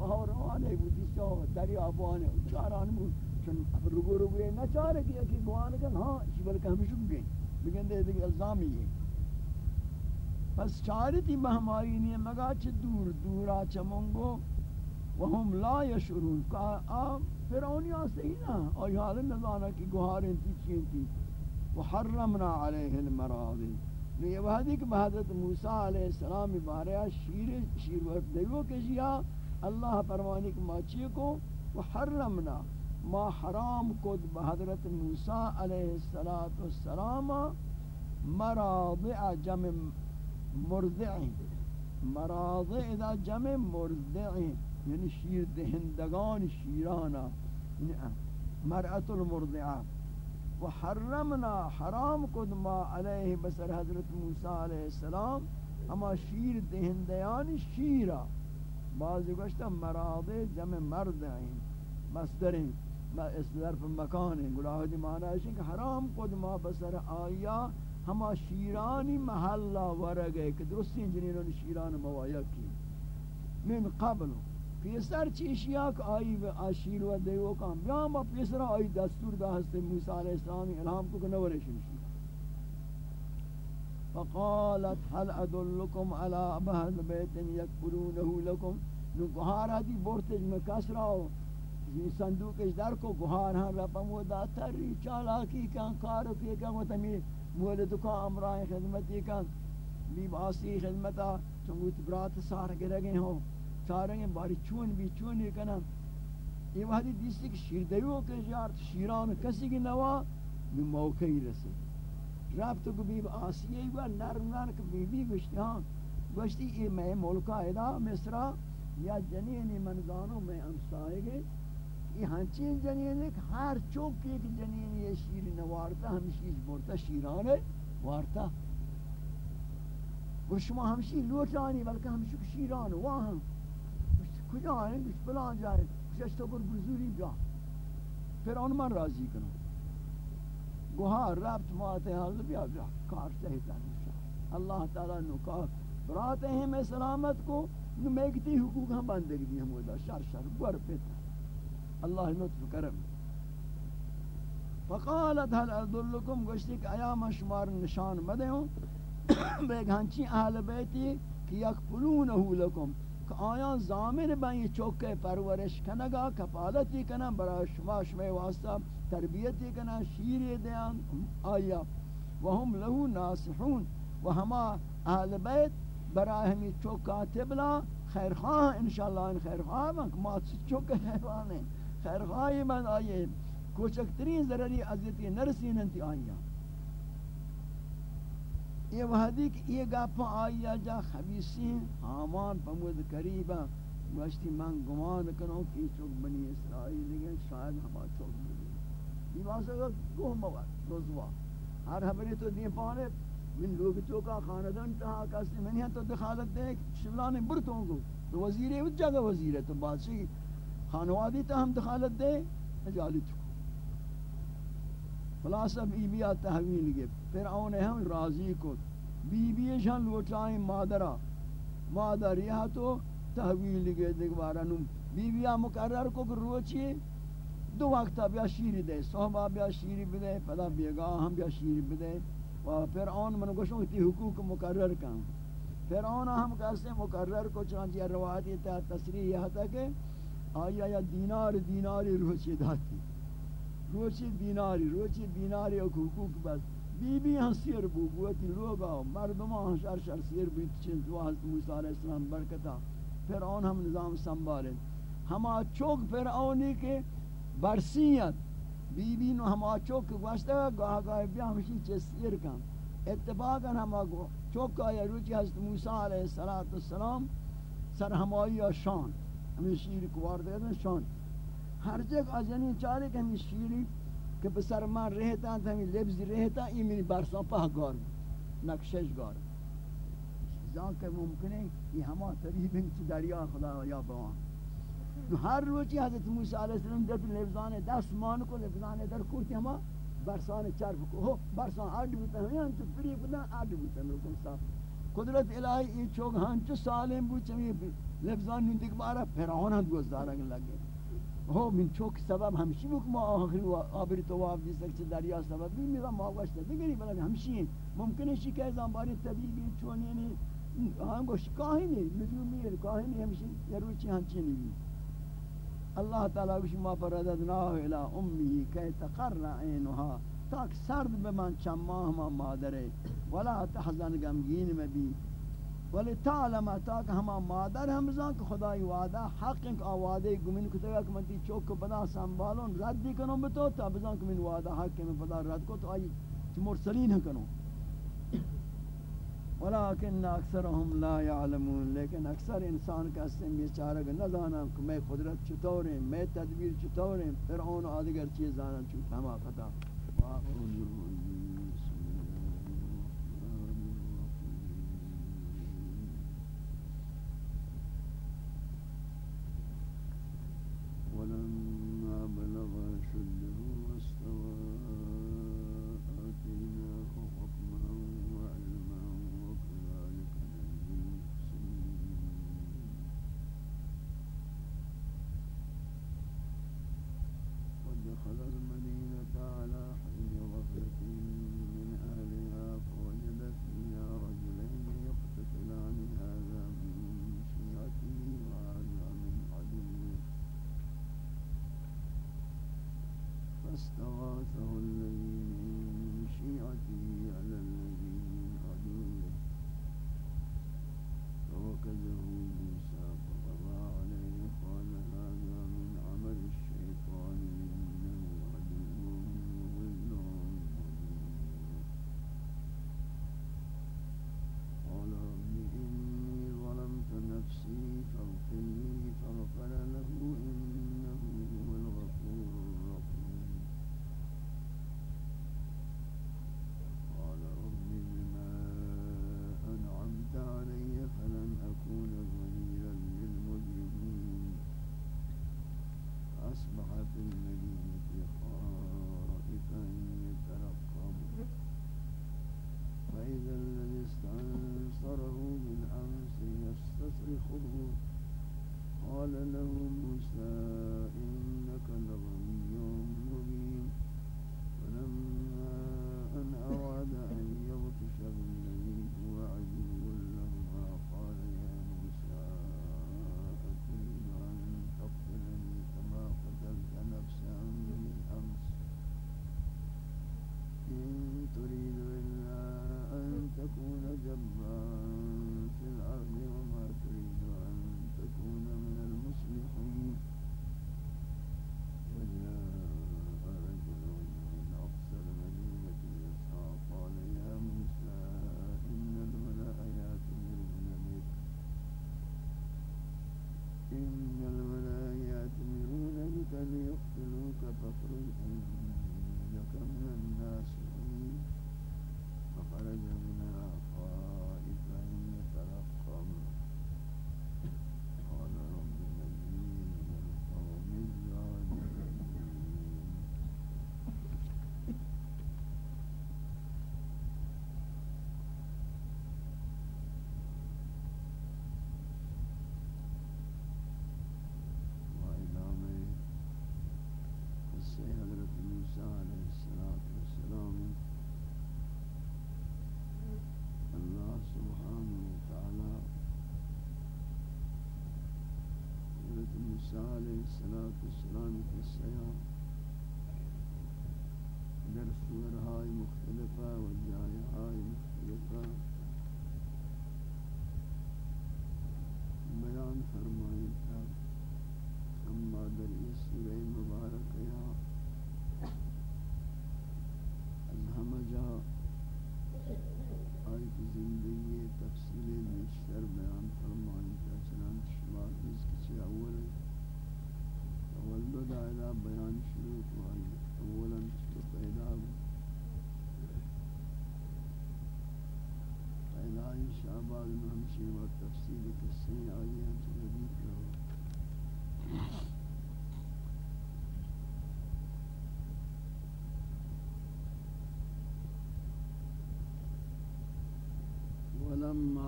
افهار آنے بودی سو دریا بوانے چاران بود چون رگو رگو نہ چارے کہ کہ بوانے کہ ہاں اسی بلکہ ہمیں شک گئے بگن دے دیکھ الزامی ہے پس چاری تھی مہماری نہیں مگا چھ دور دورا چمونگو وهم لا یشعرون۔ کا آ فرعونی آستے ہی نا اور یہ حال نظانا کی گوھاریں تھی چین تھی وحرمنا علیہ المراضی یہ وحدی کہ بحضرت موسیٰ علیہ السلام بارے شیر شیر ورد دیو کے جیا اللہ فرمانی کہ ما چی کو وحرمنا ما حرام کد بحضرت موسیٰ علیہ السلام مراضع جمع مرضعی مراضع دا جمع مرضعی یعنی شیر دہندگان شیرانا یعنی مرأت المرضعہ وحرمنا، حرام کد ما علیہ بسر حضرت موسیٰ علیہ السلام ہما شیر دہندیان شیرہ بعضی گوشتا مراد جمع مرد ہیں مصدر ہیں اس ظرف مکان ہیں گلاہ دی معنی ہے کہ حرام قد ما بسر آیا، ہما شیرانی محلہ ورگے کہ درستی جنینوں شیران موایا کی۔ من قبل، پیسر چیشیا کہ آئی و آشیر و دیو کام بیان با پیسر آئی دستور دا ہستے موسیٰ علیہ السلامی الہام کو کہ نورے شنشی فقالت هل ادلكم على بهذا بيت يكفلونه لكم؟ نو گوھار آدی بورتج میں کسرا ہو یہ صندوق اس در کو. گوھار ہاں رپا مودا تری چالاکی کان کارو کی کان و تمی مولد کا امرائے خدمتی کان بی باسی خدمتا چنگوت برات سار گرگے ہوں سارنگے باری چون بھی چون یہ کنا یہ وحدی دیستی کہ شیر دیو کے جار شیران کسی کی نوا بھی موقعی رسے رفت کو بی آسیه و نرم نرم که بی بی گشتی ها گشتی ای میں ملکا ادا مصرا یا جنین من زانو میں امسائے گے یہ ہنچین جنین ایک ہر چوک ایک جنین یہ شیر نوارتا، ہمشی بورتا شیران وارتا۔ اور شما ہمشی لوٹانی، بلکہ ہمشی شیران وہاں کجا آئیں کچھ پلان جائے۔ کچھ اشتا پر بزوری جا۔ پھر ان من راضی کنو۔ گوہار ربط ماتے حال بیا بیا کار چاہتا اللہ۔ تعالیٰ نکا براتے ہیں میں سلامت کو نمیکتی حقوق ہاں ہم بندگی دی ہم ہوتا شر شر گر پیتا۔ اللہ لطف کرم۔ فقالت هل ادلکم؟ گوشتی کہ آیا میں شمار نشان مدے ہوں۔ بیگ ہنچی اہل بیتی کہ یک پلونہو لکم۔ کہ آیا زامن بین یہ چوکے پرورش کنگا کفالتی کنا برای شما شما واسطہ تربیتی کنا شیر دیان آیا۔ وهم له ناصحون و ہما اہل بیت برای ہمی چوکا تبلا، خیرخواہ انشاءاللہ ان خیر خواہ من، ما چوکا حیوان ہیں۔ خیرخواہی من آئیے، کوچکترین ضرری عزیتی نرسین انتی آئیا یہ وحدی کہ یہ گاپا آئیا جا خبیصین آمان پمود قریبا، گوشتی من گمان کنوں کہ چوک بنی اسرائیل لگے شاید ہما چوک بنی. یہ واسطہ کہ گوہ مواد روزوا ہر حبری تو دین پانے، من لوگ چوکا، خاندان تہا کسی منی ہاں تو دخالت دے شبلان برتوں کو تو وزیر ہے جگہ وزیر ہے تو بادشاہ خانوادی تا ہم دخالت دے اجالی چکو خلاصہ بی بی تحویل گئے فرعون ہم راضی کو۔ بی بی شان لوٹائیں مادرہ۔ مادر یہ تو تحویل گئے دیکھ بارا نم۔ بی بیا مقرر کو روچی دو وقتا بیا شیری دے، صحبہ بیا شیری بدے، پدا بیگاہ ہم بیا شیری بدے۔ و فرعون من گوشوں تی حقوق مقرر کن۔ فرعون ہم کہتے مقرر کو؟ چانچہ روایتی تا تصریح یہ تھا کہ آیا یا دینار دیناری روچی داتی۔ روچی دیناری روچی دیناری اک حقوق بس. بی بی ہن سیر بو، گوتی لوگا مردمان ہاں شر شر سیر بیت چیز دو حضرت موسیٰ علیہ السلام برکتا. فرعون ہم نظام سنبھالے. ہما چوک فرعونی کے برسیت. بی بی نو ہما چوک گوشتا، گاہ گاہ بیا ہمشی چیز سیر کن. اتفاقا ہما چوک آیا روچی حضرت موسیٰ علیہ السلام، سر ہمائی شان. ہمیں شیر کوار دے دیں شان. ہر جگہ آجانی چارے کہ ہمیں شیری کہ بسر من رہتا تھا ہمیں لبز رہتا یہ میری برسان پاہ گار، نقشش گار۔ زان کہ ممکن ہے یہ ہما طریب ہیں چی دریا خدا یا بوان ہر روچی حضرت موسیٰ علیہ السلام دت لبزان دست مان کو، لبزان در کوتی ہما برسان چرف کو۔ ہو برسان آڈ بوتا ہمیں ہم تو پری بوتا آڈ بوتا ہمیں صاف قدرت الہی، یہ چوک ہنچ سالم بو چمی لفظان نندک بارا پھرعون ہم گوزدارا لگے۔ ہو من چوک سبب ہمشی بک ما آخری آبری تواب جس تک دریا سبب بھی میرا ما گوشتا دیگری بلد ہمشی ہیں ممکن ہے شکر زنباری طبیبی چونی نہیں ہم گوشت کاہی نہیں نجومی ہے کاہی نہیں ہمشی یا روچی ہنچی نہیں اللہ تعالیٰ گوشت ما پرددناہ الى امی کئی تقر عینوها تاک سرد بمن چما ہما مادرے ولا تحزن غمگین میں بھی ولی تعلم تاک ہما مادر ہم زان کہ خدای وعدہ، حق انک آوادے گمین کتگا کہ من تی چوک بدا سنبالون رد دی کنوں بتو تا بزان کہ من وعدہ، حق میں بدا رد کو تو آئی مرسلین ہیں کنوں ولیکن اکثرهم لا يعلمون لیکن اکثر انسان کا اسم بیچارہ کہ نہ جانا کہ میں قدرت چطور ہیں میں تدبیر چطور ہیں فرعون و آدگر چیز جانا چوتا ہما خطا ولما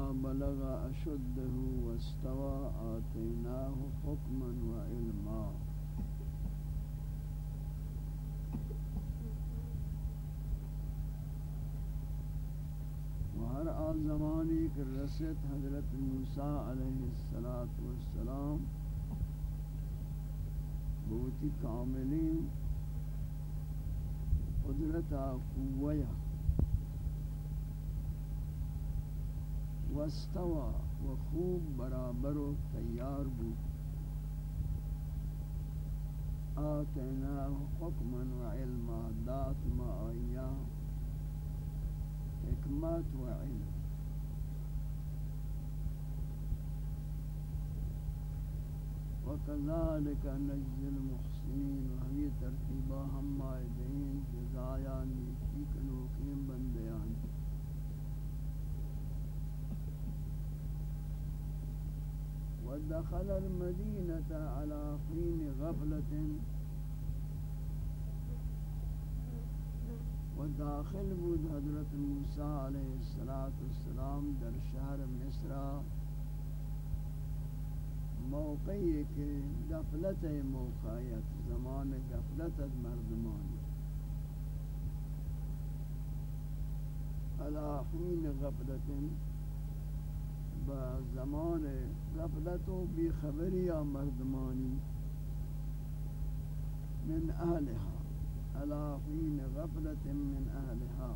ولما بلغ أشده واستوى آتيناه حكما وعلما. وهر آزمانی کے رسط حضرت موسیٰ علیہ السلام بہتی کاملین قدرت قویہ واستوى وخوب برابر و تیار بو آتیناه حکما و علما دات ما آیا، حکمت و علم. وكذلك نجزي المحسنين وهي ترتيبا هم مائدين جزايا نیکی کنوکین بندیان ودخل المدينة على حين غفلة. وداخل بود حضرت موسیٰ علیہ السلام در شہر مصر. موقعی کے غفلت موقعیت، زمان غفلت مردمان. على حين غفلت با زمان غفلت و بی خبری یا مردمانی. من اهلها على حين غفلت من اهلها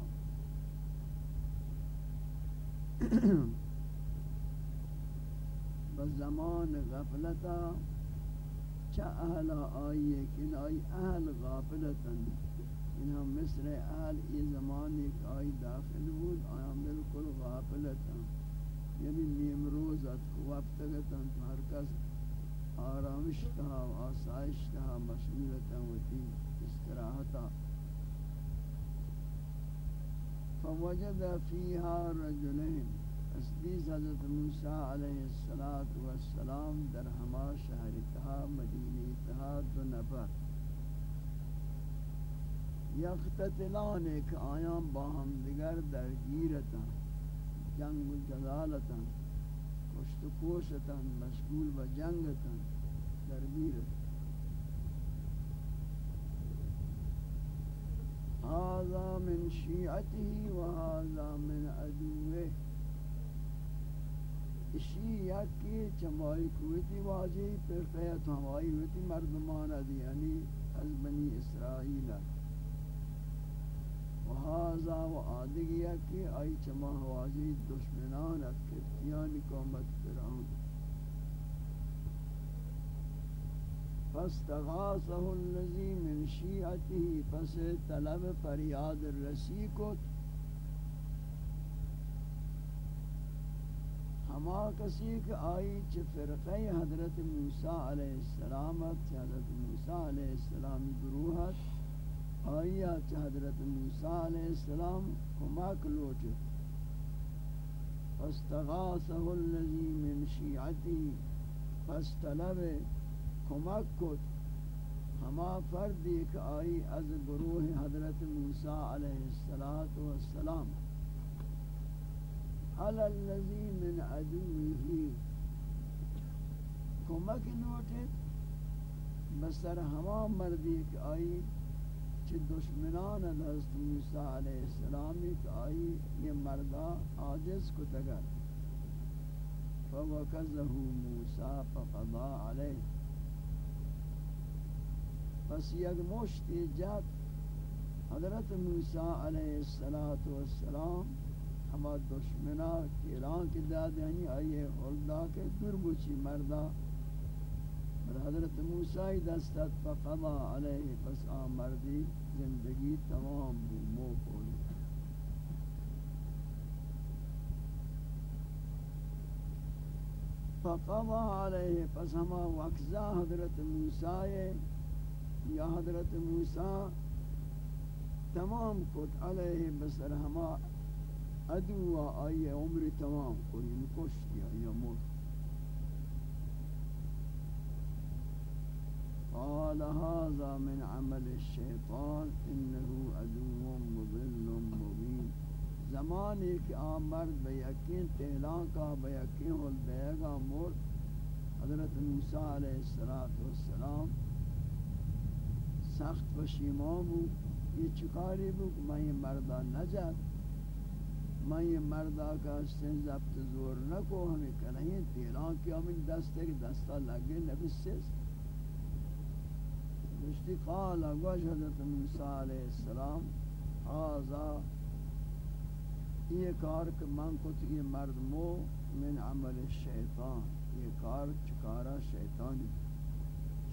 بزمان غفلتا چا اهل آئیے کن آئی اهل غافلتا انہا مصر اهل ای زمانی آئی داخل بود، آیا بالکل غافلتا یعنی نیم روز ات وقت گتن ہر کس آرامش تھا آسائش تھا مشغولتا ہوتی استراحتا فوجد فيها رجلين اسبیز حضرت موسیٰ علیہ السلام در ہما شہر تہا مدینی تہا دو نفر. یقتتلان ایک آیام باہم دیگر در گیرتا جنگ و جلالتا، کشت و کوشتا، مشغول و جنگتا، درگیر. هذا من شیعته و هذا من عدوه. اسی یکی چمائی کویتی واجی پر قیت ہمائی ہوتی مردمان دی یعنی از بنی اسرائیل وهذا وآدگیا کہ آئی چما حواجی دشمنان از کفتیان قومت فرعون. فاستغاثه الذي من شیعته، پس طلب فریاد الرسی کو ہما کسی کہ آئی چھ فرقہ حضرت موسیٰ علیہ السلام، حضرت موسیٰ علیہ السلام گروہت آیا چ حضرت موسی علیہ السلام کمک لوٹ فاستغاثه الذي من شيعته فاستلب، کمک کو ہما فرد ایک آئی از گروہ حضرت موسی علیہ الصلات والسلام۔ على من عدوه کمک لوٹ بسر ہما مرد ایک آئی کہ دشمنان حضرت موسیٰ علیہ السلام ایک آئی یہ مردہ عاجز کو تگر فوکزہو موسیٰ فقضا علیہ پس یک مشتی جات حضرت موسیٰ علیہ السلام ہما دشمنہ کیران کی داد یعنی آئیے حلدہ کے دربوچی مردہ حضرت موسیٰ دستت فقضا علیہ پس آمردی زندگی تمام بو مو کولی فقضا علیہ، پس ہما وقزا حضرت موسیٰ، یا حضرت موسیٰ، تمام کت علیہ بسر ہما عدو آئی عمر تمام کوئی نکش یا یا موت۔ قال هذا من عمل الشیطان انه عدو مضل مبین زمانی کہ آمرد بیقین تہلان کا بیقین ہل دے گا مرد حضرت موسیٰ علیہ السلام سخت پشیمان بو۔ یہ چکاری بو کہ میں یہ مردہ نجات میں یہ مردہ کا سن ضبط زور نہ کو، ہمیں کریں تیران کی ہمیں دست ہے دستہ لگے نبس سے مشتی قال اگوش حضرت موسیٰ علیہ السلام آزا یہ کار کہ من کو تو یہ مرد مو، من عمل الشیطان یہ کار چکارا شیطانی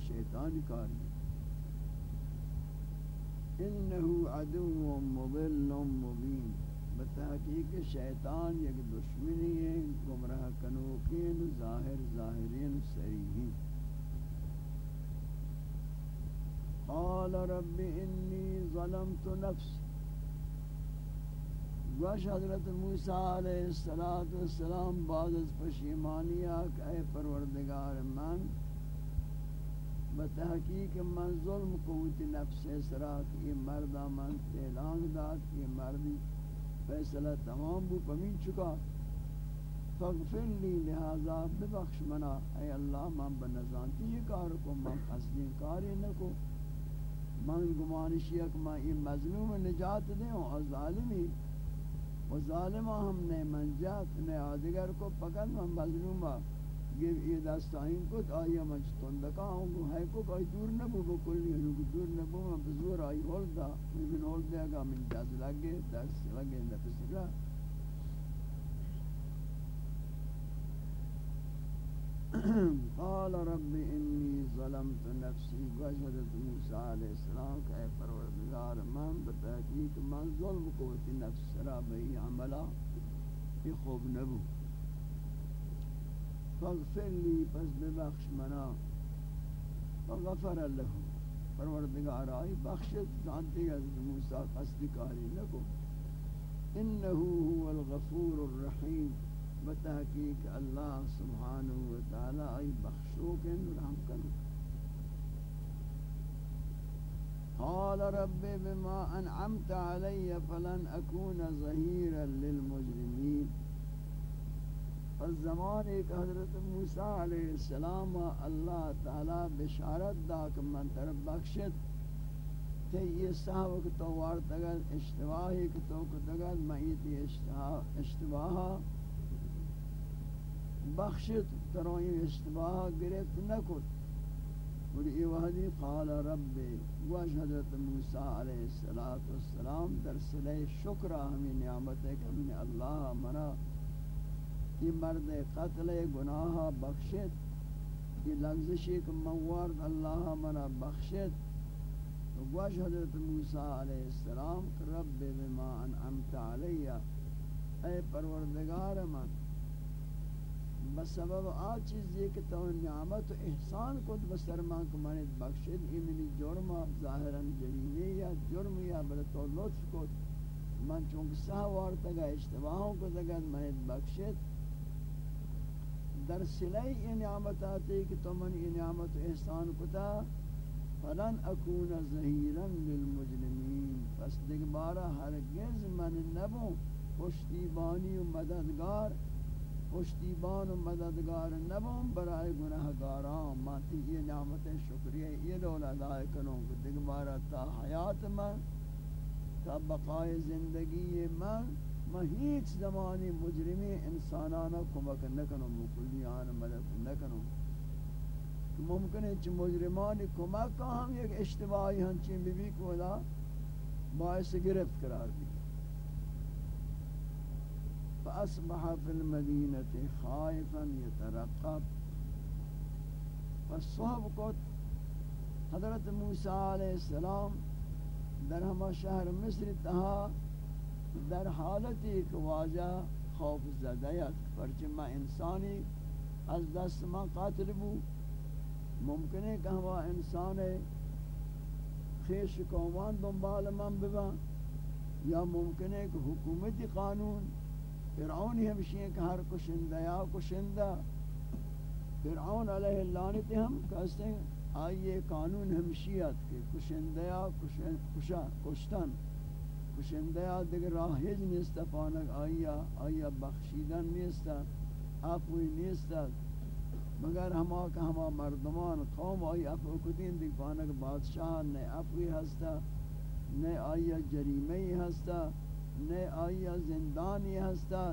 شیطانی کاری انہو عدو مضل مبین، بتحقیق شیطان یک دشمنی ہے گمراہ کنوکین، ظاہر ظاہرین سریحین۔ قال رب انی ظلمت نفس گوش حضرت موسیٰ علیہ السلام بعد از پشیمانی آکھ، اے پروردگار من بتحقیق من ظلم قوت نفس سراک یہ مردہ من اعلان داد، یہ مردی فیصلہ تمام بو، پمین چکا. فاغفر لی لہذا، ببخش منا، اے اللہ من بنظانتی یہ کار کو، من قصدین کاری نکو. من گمانشی اک من یہ مظلوم نجات دیں اور ظالمی. و ظالمہ ہم نے منجات نے آدگر کو پکڑ من مظلومہ یہ یہ دستائیں کو آیا مچ تندکا ہوں گو ہے کو کوئی دور نہ بو کل یہ کو دور نہ بو من بزور آئی ہول دا من ہول دے گا من جاز لگے درس لگے نفس لا قال رب انی ظلمت نفسی وجدت موسیٰ علیہ السلام کہ اے پروردگار، من بتحقیق من ظلم کو نفس را بئی عملہ یہ خوب نبو فاغفر لی پس ببخش منا. فغفر له پروردگار آئی بخشت جانتی از موسیٰ، قصدی کاری نکو انہو هو الغفور الرحیم. بتحقیق اللہ سبحانہ وتعالی آئی بخشو کن رحم کن قال رب بما انعمت علی فلن اکون ظہیرا للمجرمین۔ پس ایک حضرت موسیٰ علیہ السلام اللہ تعالی بشارت دا کہ من طرف بخشت۔ تے یہ صحابہ کو تو وارتگل اشتواہی کو تو کتگل مئیتی اشتواہ بخشت۔ تروئی اشتباہ گرفت نکت اور یہ وحدی قال رب واش حضرت موسیٰ علیہ السلام در صلح شکرہ ہمیں نعمت ہے کہ ہمیں اللہ منا یہ مرد قتل گناہ بخشت یہ لغزش ایک موارد اللہ منا بخشت واش حضرت موسیٰ علیہ السلام رب بما انعمت علیہ اے پروردگار من بسبب آ چیز یہ کہ تو نعمت و احسان کو بسرمان کو مانے بخشت یہ جرم ظاہراً جریمے یا جرم یا بل لطف کو من چونکہ سہ وار تگا اشتباہوں کو تگا میں بخشت در سلائی یہ نعمت آتے کہ تو من یہ نعمت و احسان کتا فلن اکون ظہیرا للمجرمین۔ پس دیکھ بارا ہرگز من نبو پشتیبانی و مددگار پشتیبان و مددگار نبوم برای گناہگاران مانتی یہ نعمت شکریہ، یہ دولہ دائے کنوں کہ دیکھ بارا تا حیات من، تا بقای زندگی من۔ میں ہیچ زمانی مجرمی انسانانا کمک نکنو مکلیان مدد نکنو ممکن ہے کہ مجرمانی کمک کا ہم ایک اشتباہی ہنچین بی بی کو باعث گرفت قرار دی فأصبح في المدينة خائفا يترقب. فالصحب کو حضرت موسیٰ علیہ السلام در ہما شہر مصر تہا در حالت ایک واجہ خوف زدیت پرچہ میں انسانی از دست ما قاتل بو. ممکن ہے کہ ہوا انسان خیش قومان دنبال من ببا یا ممکن ہے کہ حکومتی قانون فرعون ہمشی ہیں کہ ہر کشندہ یا کشندہ فرعون علیہ اللعنت ہم کہتے ہیں آئیے قانون ہمشیت کے کشندہ یا کشتن۔ کشندہ یا دیگر راہج نیستا، پانک آئیا آئیا بخشیدن نیستا اپوی نیستا۔ مگر ہما کہ ہما مردمان قوم آئی افو کتین دیکھ پانک بادشاہ نے اپوی ہستا نے آیا جریمی ہستا۔ نے آیا زندانی ہستا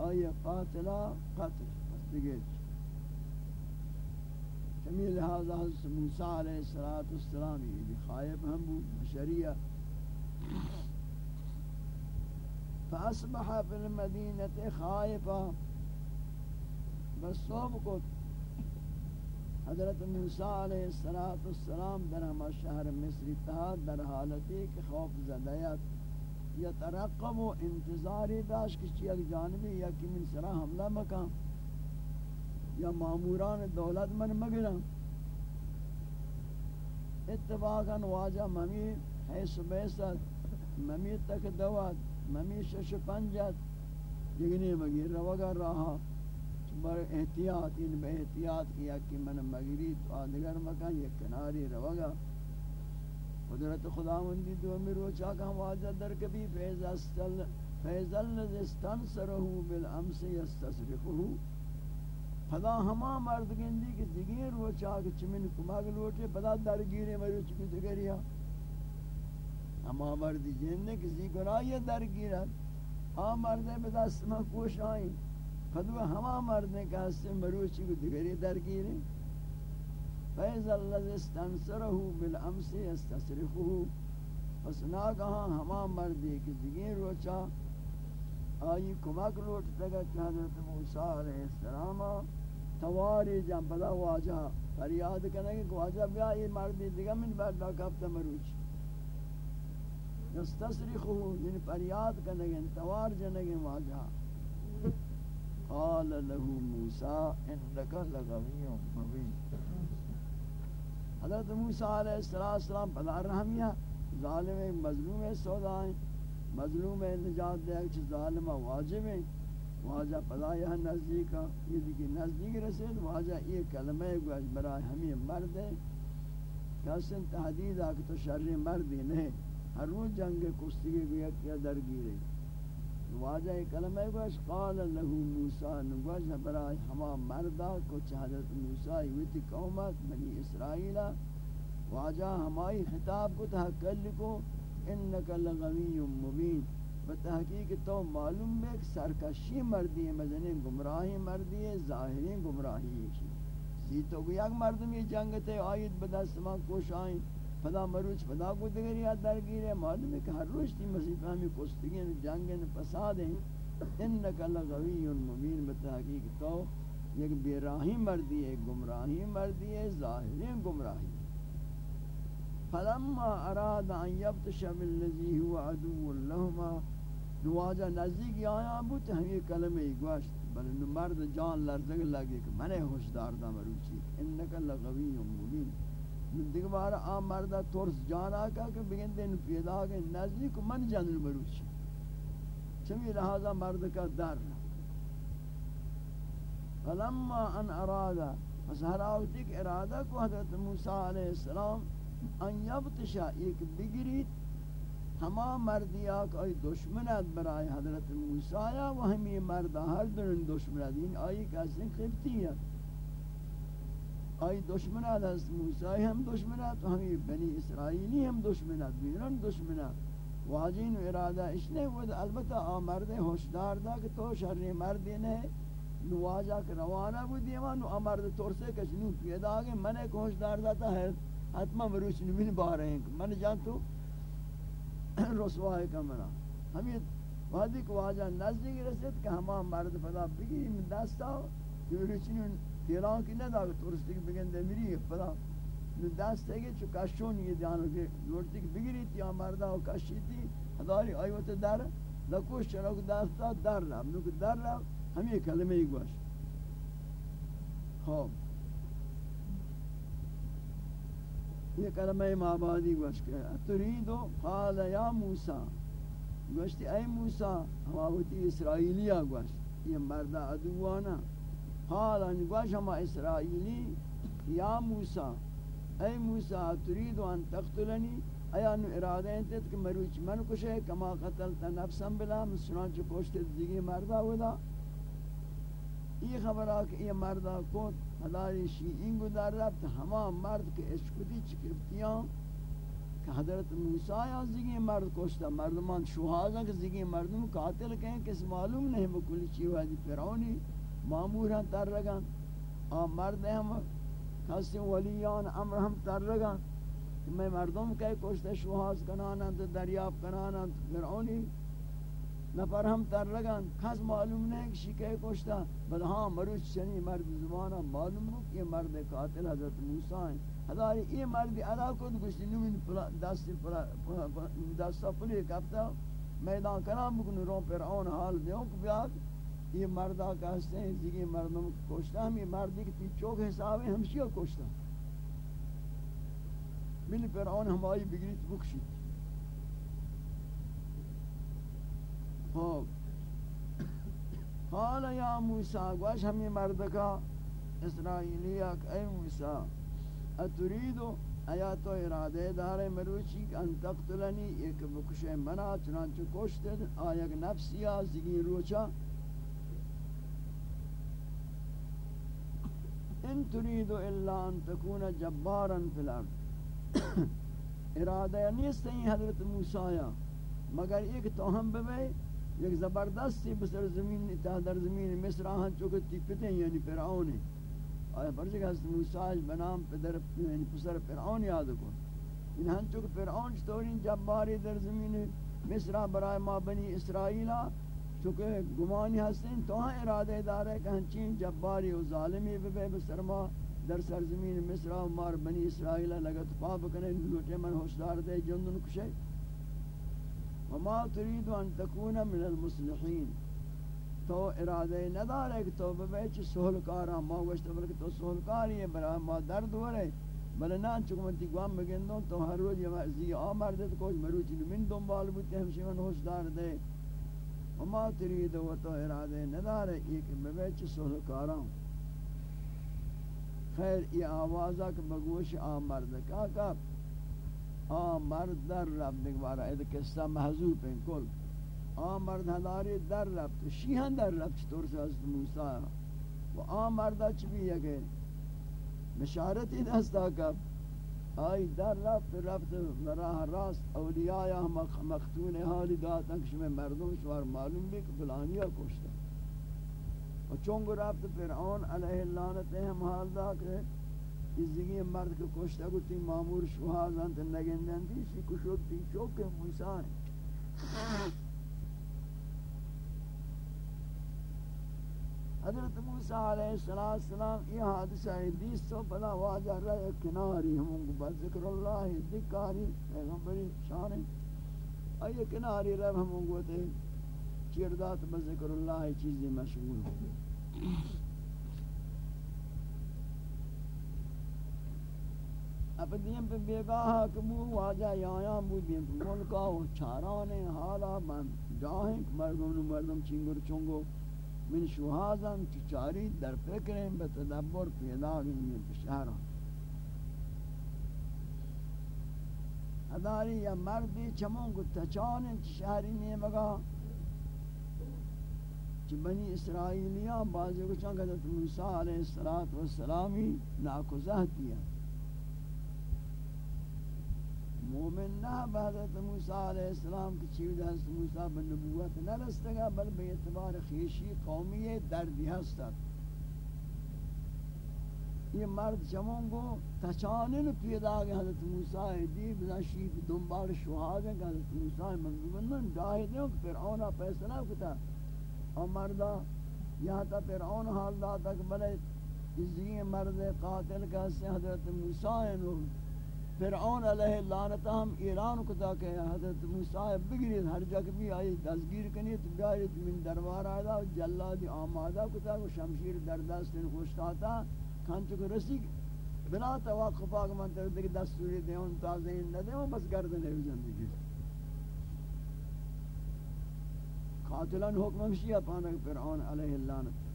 آیا قاتلہ قتل دیگر چمی لہذا حضرت موسیٰ علیہ السلام یہ بھی خائب ہم بود بشریہ فاصبح فی المدینت خائفہ بس صوب کو حضرت موسیٰ علیہ السلام در ہما شہر مصری تھا در حالتی کہ خوف زدیت یا و انتظاری داشت کسی ایک جانبی یا کی من سرا حملہ مکان یا معموران دولت من مگرم اتفاقا واجہ ممی حیث بیست ممی تک دوات ممی شش پنجت یگنی مگیر روگا راہا بر احتیاط ان بے احتیاط کیا کہ من مگری تو آدگر مکان یہ کناری روگا قدرت خداوندی دو میرو چاکا واجہ در کبھی فیض استل، فیض الذستان سرہو بالامس یستصرخو پدا ہما مرد گندی کہ دیگیر رو چاک چمن کماگ لوٹے پدا درگیرے مرو چکی دگریا۔ ہما مرد جننے کسی گناہی درگیرت ہاں مردے بدست میں کوش آئیں۔ خدو ہما مردنے کا ہستے مروچی کو دگری درگیرے فیض اللہ استنصرہو بالامس استصرخو پس ناگہاں ہما مردے کی دگیر روچا، آئی کمک لوٹ تگا کہ حضرت موسیٰ علیہ السلام تواری جان پدا واجہ فریاد کرنے کہ واجہ بیا یہ مردی دیگا من بعد کفتا مروچ۔ استصرخو یعنی فریاد کرنے کہ توار جانے جنگے واجہ۔ قال له موسى انك لغوي مبين حضرت موسیٰ علیہ السلام پدا رحمیہ، ظالم مظلوم سودا ہیں مظلوم نجات دے کہ ظالمہ واجب ہے۔ واجہ پدا یہ نزدیک، یہ دیکھ نزدیک رسید واجہ یہ کلمہ گوش برای ہمیں مرد ہے۔ کسن تحدید آکھ تو شر مردی نہیں، ہر روز جنگ کشتی گویا کیا درگیرے واجہ کلمہ گوش قال له موسی، نگوش برای ہما مردا کو حضرت موسی ویتی قومت بنی اسرائیل، واجہ ہمائی خطاب کو تحقل کو انک لغوی مبین۔ بتحقیق تو معلوم ہے کہ سرکشی مردی ہے، مزنی گمراہی مردی ہے، ظاہری گمراہی ہے۔ سی تو کوئی ایک مردم یہ جنگتے آئیت بدست ماں کوش آئیں۔ پدا مروچ پدا کو دیگر یاد درگیر ہے۔ معلوم ہے کہ ہر روز تی مسیح ہمیں کشتگین جنگین فساد ہیں۔ انکا لغوی مبین بتحقیق تو ایک بیراہی مردی ہے گمراہی مردی ہے، ظاہری گمراہی۔ فلما اراد ان یبتش بالذی هو عدو لهما نواجہ نزدیک آیا بود، ہمیں کلمہ گوشت بل مرد جان لرزگ لگے کہ میں ہوشدار دا مروچی؟ انکا لغوی مبین۔ دیگه بار آ مردا ترس جانا کا کہ بگن دین پیدا کے نزدیک من جان مروچ. چمی لہذا مرد کا در. فلما ان ارادا پس ہر آوتی کہ ارادہ کو حضرت موسیٰ علیہ السلام ان یبتشا ایک بگریت ہما مردیا کوئی دشمنت برای حضرت موسیٰ و ہمی مردہ ہر دن دشمنت این آئی کسی خفتی ہے آئی دشمنات ہست موسیٰ ہم دشمنات ہمیں بنی اسرائیلی ہم دشمنات بیرن دشمنات واجین و ارادہ اس نے وہ البتہ آ مرد ہوشدار دا کہ تو شر مرد نے نواجہ کے روانہ بود دیوان و آ مرد ترسے کچنو پیدا آگے، من ایک ہوشدار دا تا ہے، حتما مروچ نمین بارے ہیں۔ من جان تو رسوائے کا منا ہمیں وادی کو واجہ نزدیک رسید کہ ہما مرد پدا بگی دستا ہو جو رچنو پیران کی نہ داگ تورستی کی بگن دے میری پدا دست ہے کہ چو کشون یہ جانو کہ لوٹتی کی بگری تھی آمردہ و کشی تھی۔ ہداری آئیوت در، لکوش چرا کو دستا در رہا نو کہ در رہا ہم یہ کلمہ ہی گوش خوب۔ یہ کلمہ مابادی گوش کہ تریدو قال یا موسیٰ۔ گوشتی اے موسیٰ ہما ہوتی اسرائیلیہ گوشت۔ یہ مردہ ادوانا حالا گوشت ہما اسرائیلی یا موسیٰ اے موسیٰ ترید ان تقتلنی ایا نو ارادہ انتت کہ مروچ من کشے کما قتلتا نفسا بلا مسنانچہ کوشتے دیگی مردہ ہودا یہ خبر آکے یہ مردہ کو ہداری شیعین گدار رفت. ہما مرد کے اشکتی چکفتیاں کہ حضرت موسیٰ یا زگی مرد کشتا مردمان شوہازہ کہ زگی مردم قاتل کہیں کس معلوم نہیں بکلی چیو ہے فرعونی. معمور ہیں تر رگن آ مرد ہم کسی ولیان امر ہم تر رگن میں مردم کہے کشتا شوہاز کنانا دریاب کنانا فرعونی نفر ہم تر لگن کس معلوم نہیں کہ شکے کشتا بل ہاں مروچ چنی مرد زمانہ معلوم ہو کہ مرد قاتل حضرت موسیٰ ہیں ہداری یہ مرد ادا کو گشتی نوین دستی دستا پلی کپتا میدان کنام بکنو رو پر آن حال دیوں کہ بیاد یہ مردہ کہستے ہیں زیگی مردم کشتا ہم یہ مردی کی تی چوک حسابی ہمشیہ کشتا ملی پر آن ہمائی بگریت بکشید قال یا موسیٰ، گوش ہمی مرد کا، اسرائیلیہ اے موسیٰ اتریدو ایا تو ارادے دارے مروچی ان تقتلنی، ایک بکشے منا چنانچہ کوشتد آیک نفسیا زگی روچا۔ ان تريد الا ان تكون جبارا في الارض ارادہ نیست ہیں حضرت موسی. مگر ایک توہم بے یک زبردستی بسر زمین، تا در زمین مصر آہاں چوکت تیپتے ہیں یعنی فرعون. ہے آیا پرچہ کہ حضرت موسیٰ بنام پدر یعنی پسر فرعون یاد کو ان ہن چوک فرعون چطورین جباری در زمین مصر برای ما بنی اسرائیلہ چونکہ گمانی ہستیں تو ہاں ارادہ دار ہے کہ ہنچین جباری و ظالمی بے بسر ما در سرزمین مصر و مار بنی اسرائیلہ لگت پا بکنے لوٹے من ہوشدار دے جندن کشے۔ وما تريد ان تكون من المصلحين تو ارادہ ندار ہے کہ تو بچ سہل کارا ما گوشت بلکہ تو سہل کاری ہے، برا ما درد ہو رہے۔ بل نہ چکمتی گوام بگندو تو ہر روز یہ زی آمرد کو مروچ من دنبال بوتے ہم شیون ہوشدار دے۔ وما تريد و تو ارادہ ندار ہے کہ بچ سہل خیر، یہ آوازہ کہ بگوش آمرد کا کا آ مرد در رب دیگوارا اید قصہ محضور پہ کل۔ آ مرد ہداری در رب تو شیہن در رب چطور سے حضرت موسیٰ؟ و آ چبی ہے کہ مشارتی دستا کب آئی در رب تو رب تو راہ راست، اولیاء ہم مختون حالی داتا کہ شمی مردم شوار معلوم بھی کہ بلانیہ کشتا و چونگو رب تو فرعون علیہ اللانت ہم حال دا کہ اس زندگی مرد کو کشتا کو تی مامور شوہازان تے نگندن دی سی کشوک تی چوک موسیٰ ہیں حضرت موسیٰ علیہ السلام یہ حادثہ حدیث تو بلا واجہ رہے کناری ہم کو بذکر اللہ ذکاری پیغمبری شان ہے۔ آئیے کناری رہے ہم کو تے چیردات بذکر اللہ چیزیں مشغول ہوں۔ اب دیم پہ بیگاہ کمو واجہ یایاں بو دیم پہ ملکا و چارانے حالا من جاہیں مردم نو مردم چنگر چنگو۔ من شوہازن چچاری در فکریں بتدبر پیدا گئی پشارا اداری یا مردی چمون کو تچانے شہری نہیں مگا چھ بنی اسرائیلیاں بعضی کو چنگ حضرت موسیٰ علیہ السلامی ناکوزہ دیا مومن نہ حضرت موسیٰ علیہ السلام کی چیز حضرت موسیٰ بن نبوت نہ رستگا بل بے اعتبار خیشی قومی دردی ہستت یہ مرد چمون کو تچانن پیدا گئے حضرت موسیٰ دی بنا شیف دنبال شہاد ہے کہ حضرت موسیٰ منظومن من جاہی دیوں کہ فرعون پیسنا کتا اور مردہ یہاں تا فرعون حال دا تک بلے ازگی مرد قاتل کا حضرت موسیٰ فرعون علیہ لعنت ہم ایران کو تا کہ حضرت موسی بگرید ہر جگہ بھی آئی، دستگیر کنی تو بیارید من دربار آیا جلاد آمادہ کو تا شمشیر در دست خوشتا تھا کھان چکو رسی، بلا توقف آگ من تر دیکھ دستوری دے، ان تازین نہ دے بس گردن ہے زندگی قاتلان حکم ہمشی پانک فرعون علیہ اللعنت۔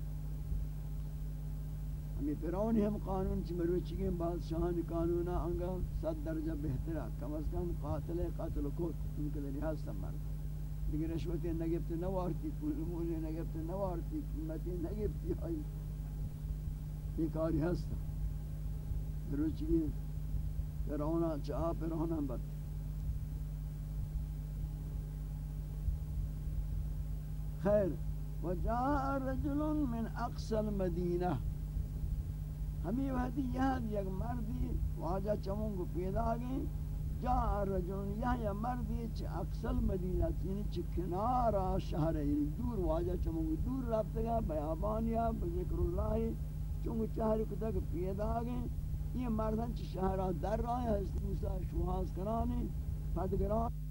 ہمیں فرعون ہم قانون چی مروچی کے بادشاہان قانونا انگا صد درجہ بہترہ کم از کم قاتل قاتل کوت، ان کے لیے ہستا مرد لیکن رشوتی نگفت نوارتی پولمونی نگفت نوارتی، قیمتی نگفتی آئی۔ یہ کاری ہستا مروچی کے فرعونا چاہ فرعونا بد خیر وجاء رجل من اقصى المدینہ۔ ہمیں وحدی یہاں یک مردی واجہ چمون کو پیدا گئے جاء رجل یہاں یا مردی چھ اقصى المدینہ یعنی چھ کنارا شہر ہے۔ یعنی دور واجہ چمون کو دور رابطہ گا بیابانیا بذکر اللہ چونکہ چہر کو تک پیدا گئے یہ مردان چھ شہرہ در رہا ہے۔ حضرت موسیٰ شوہاز کرانے، پدگران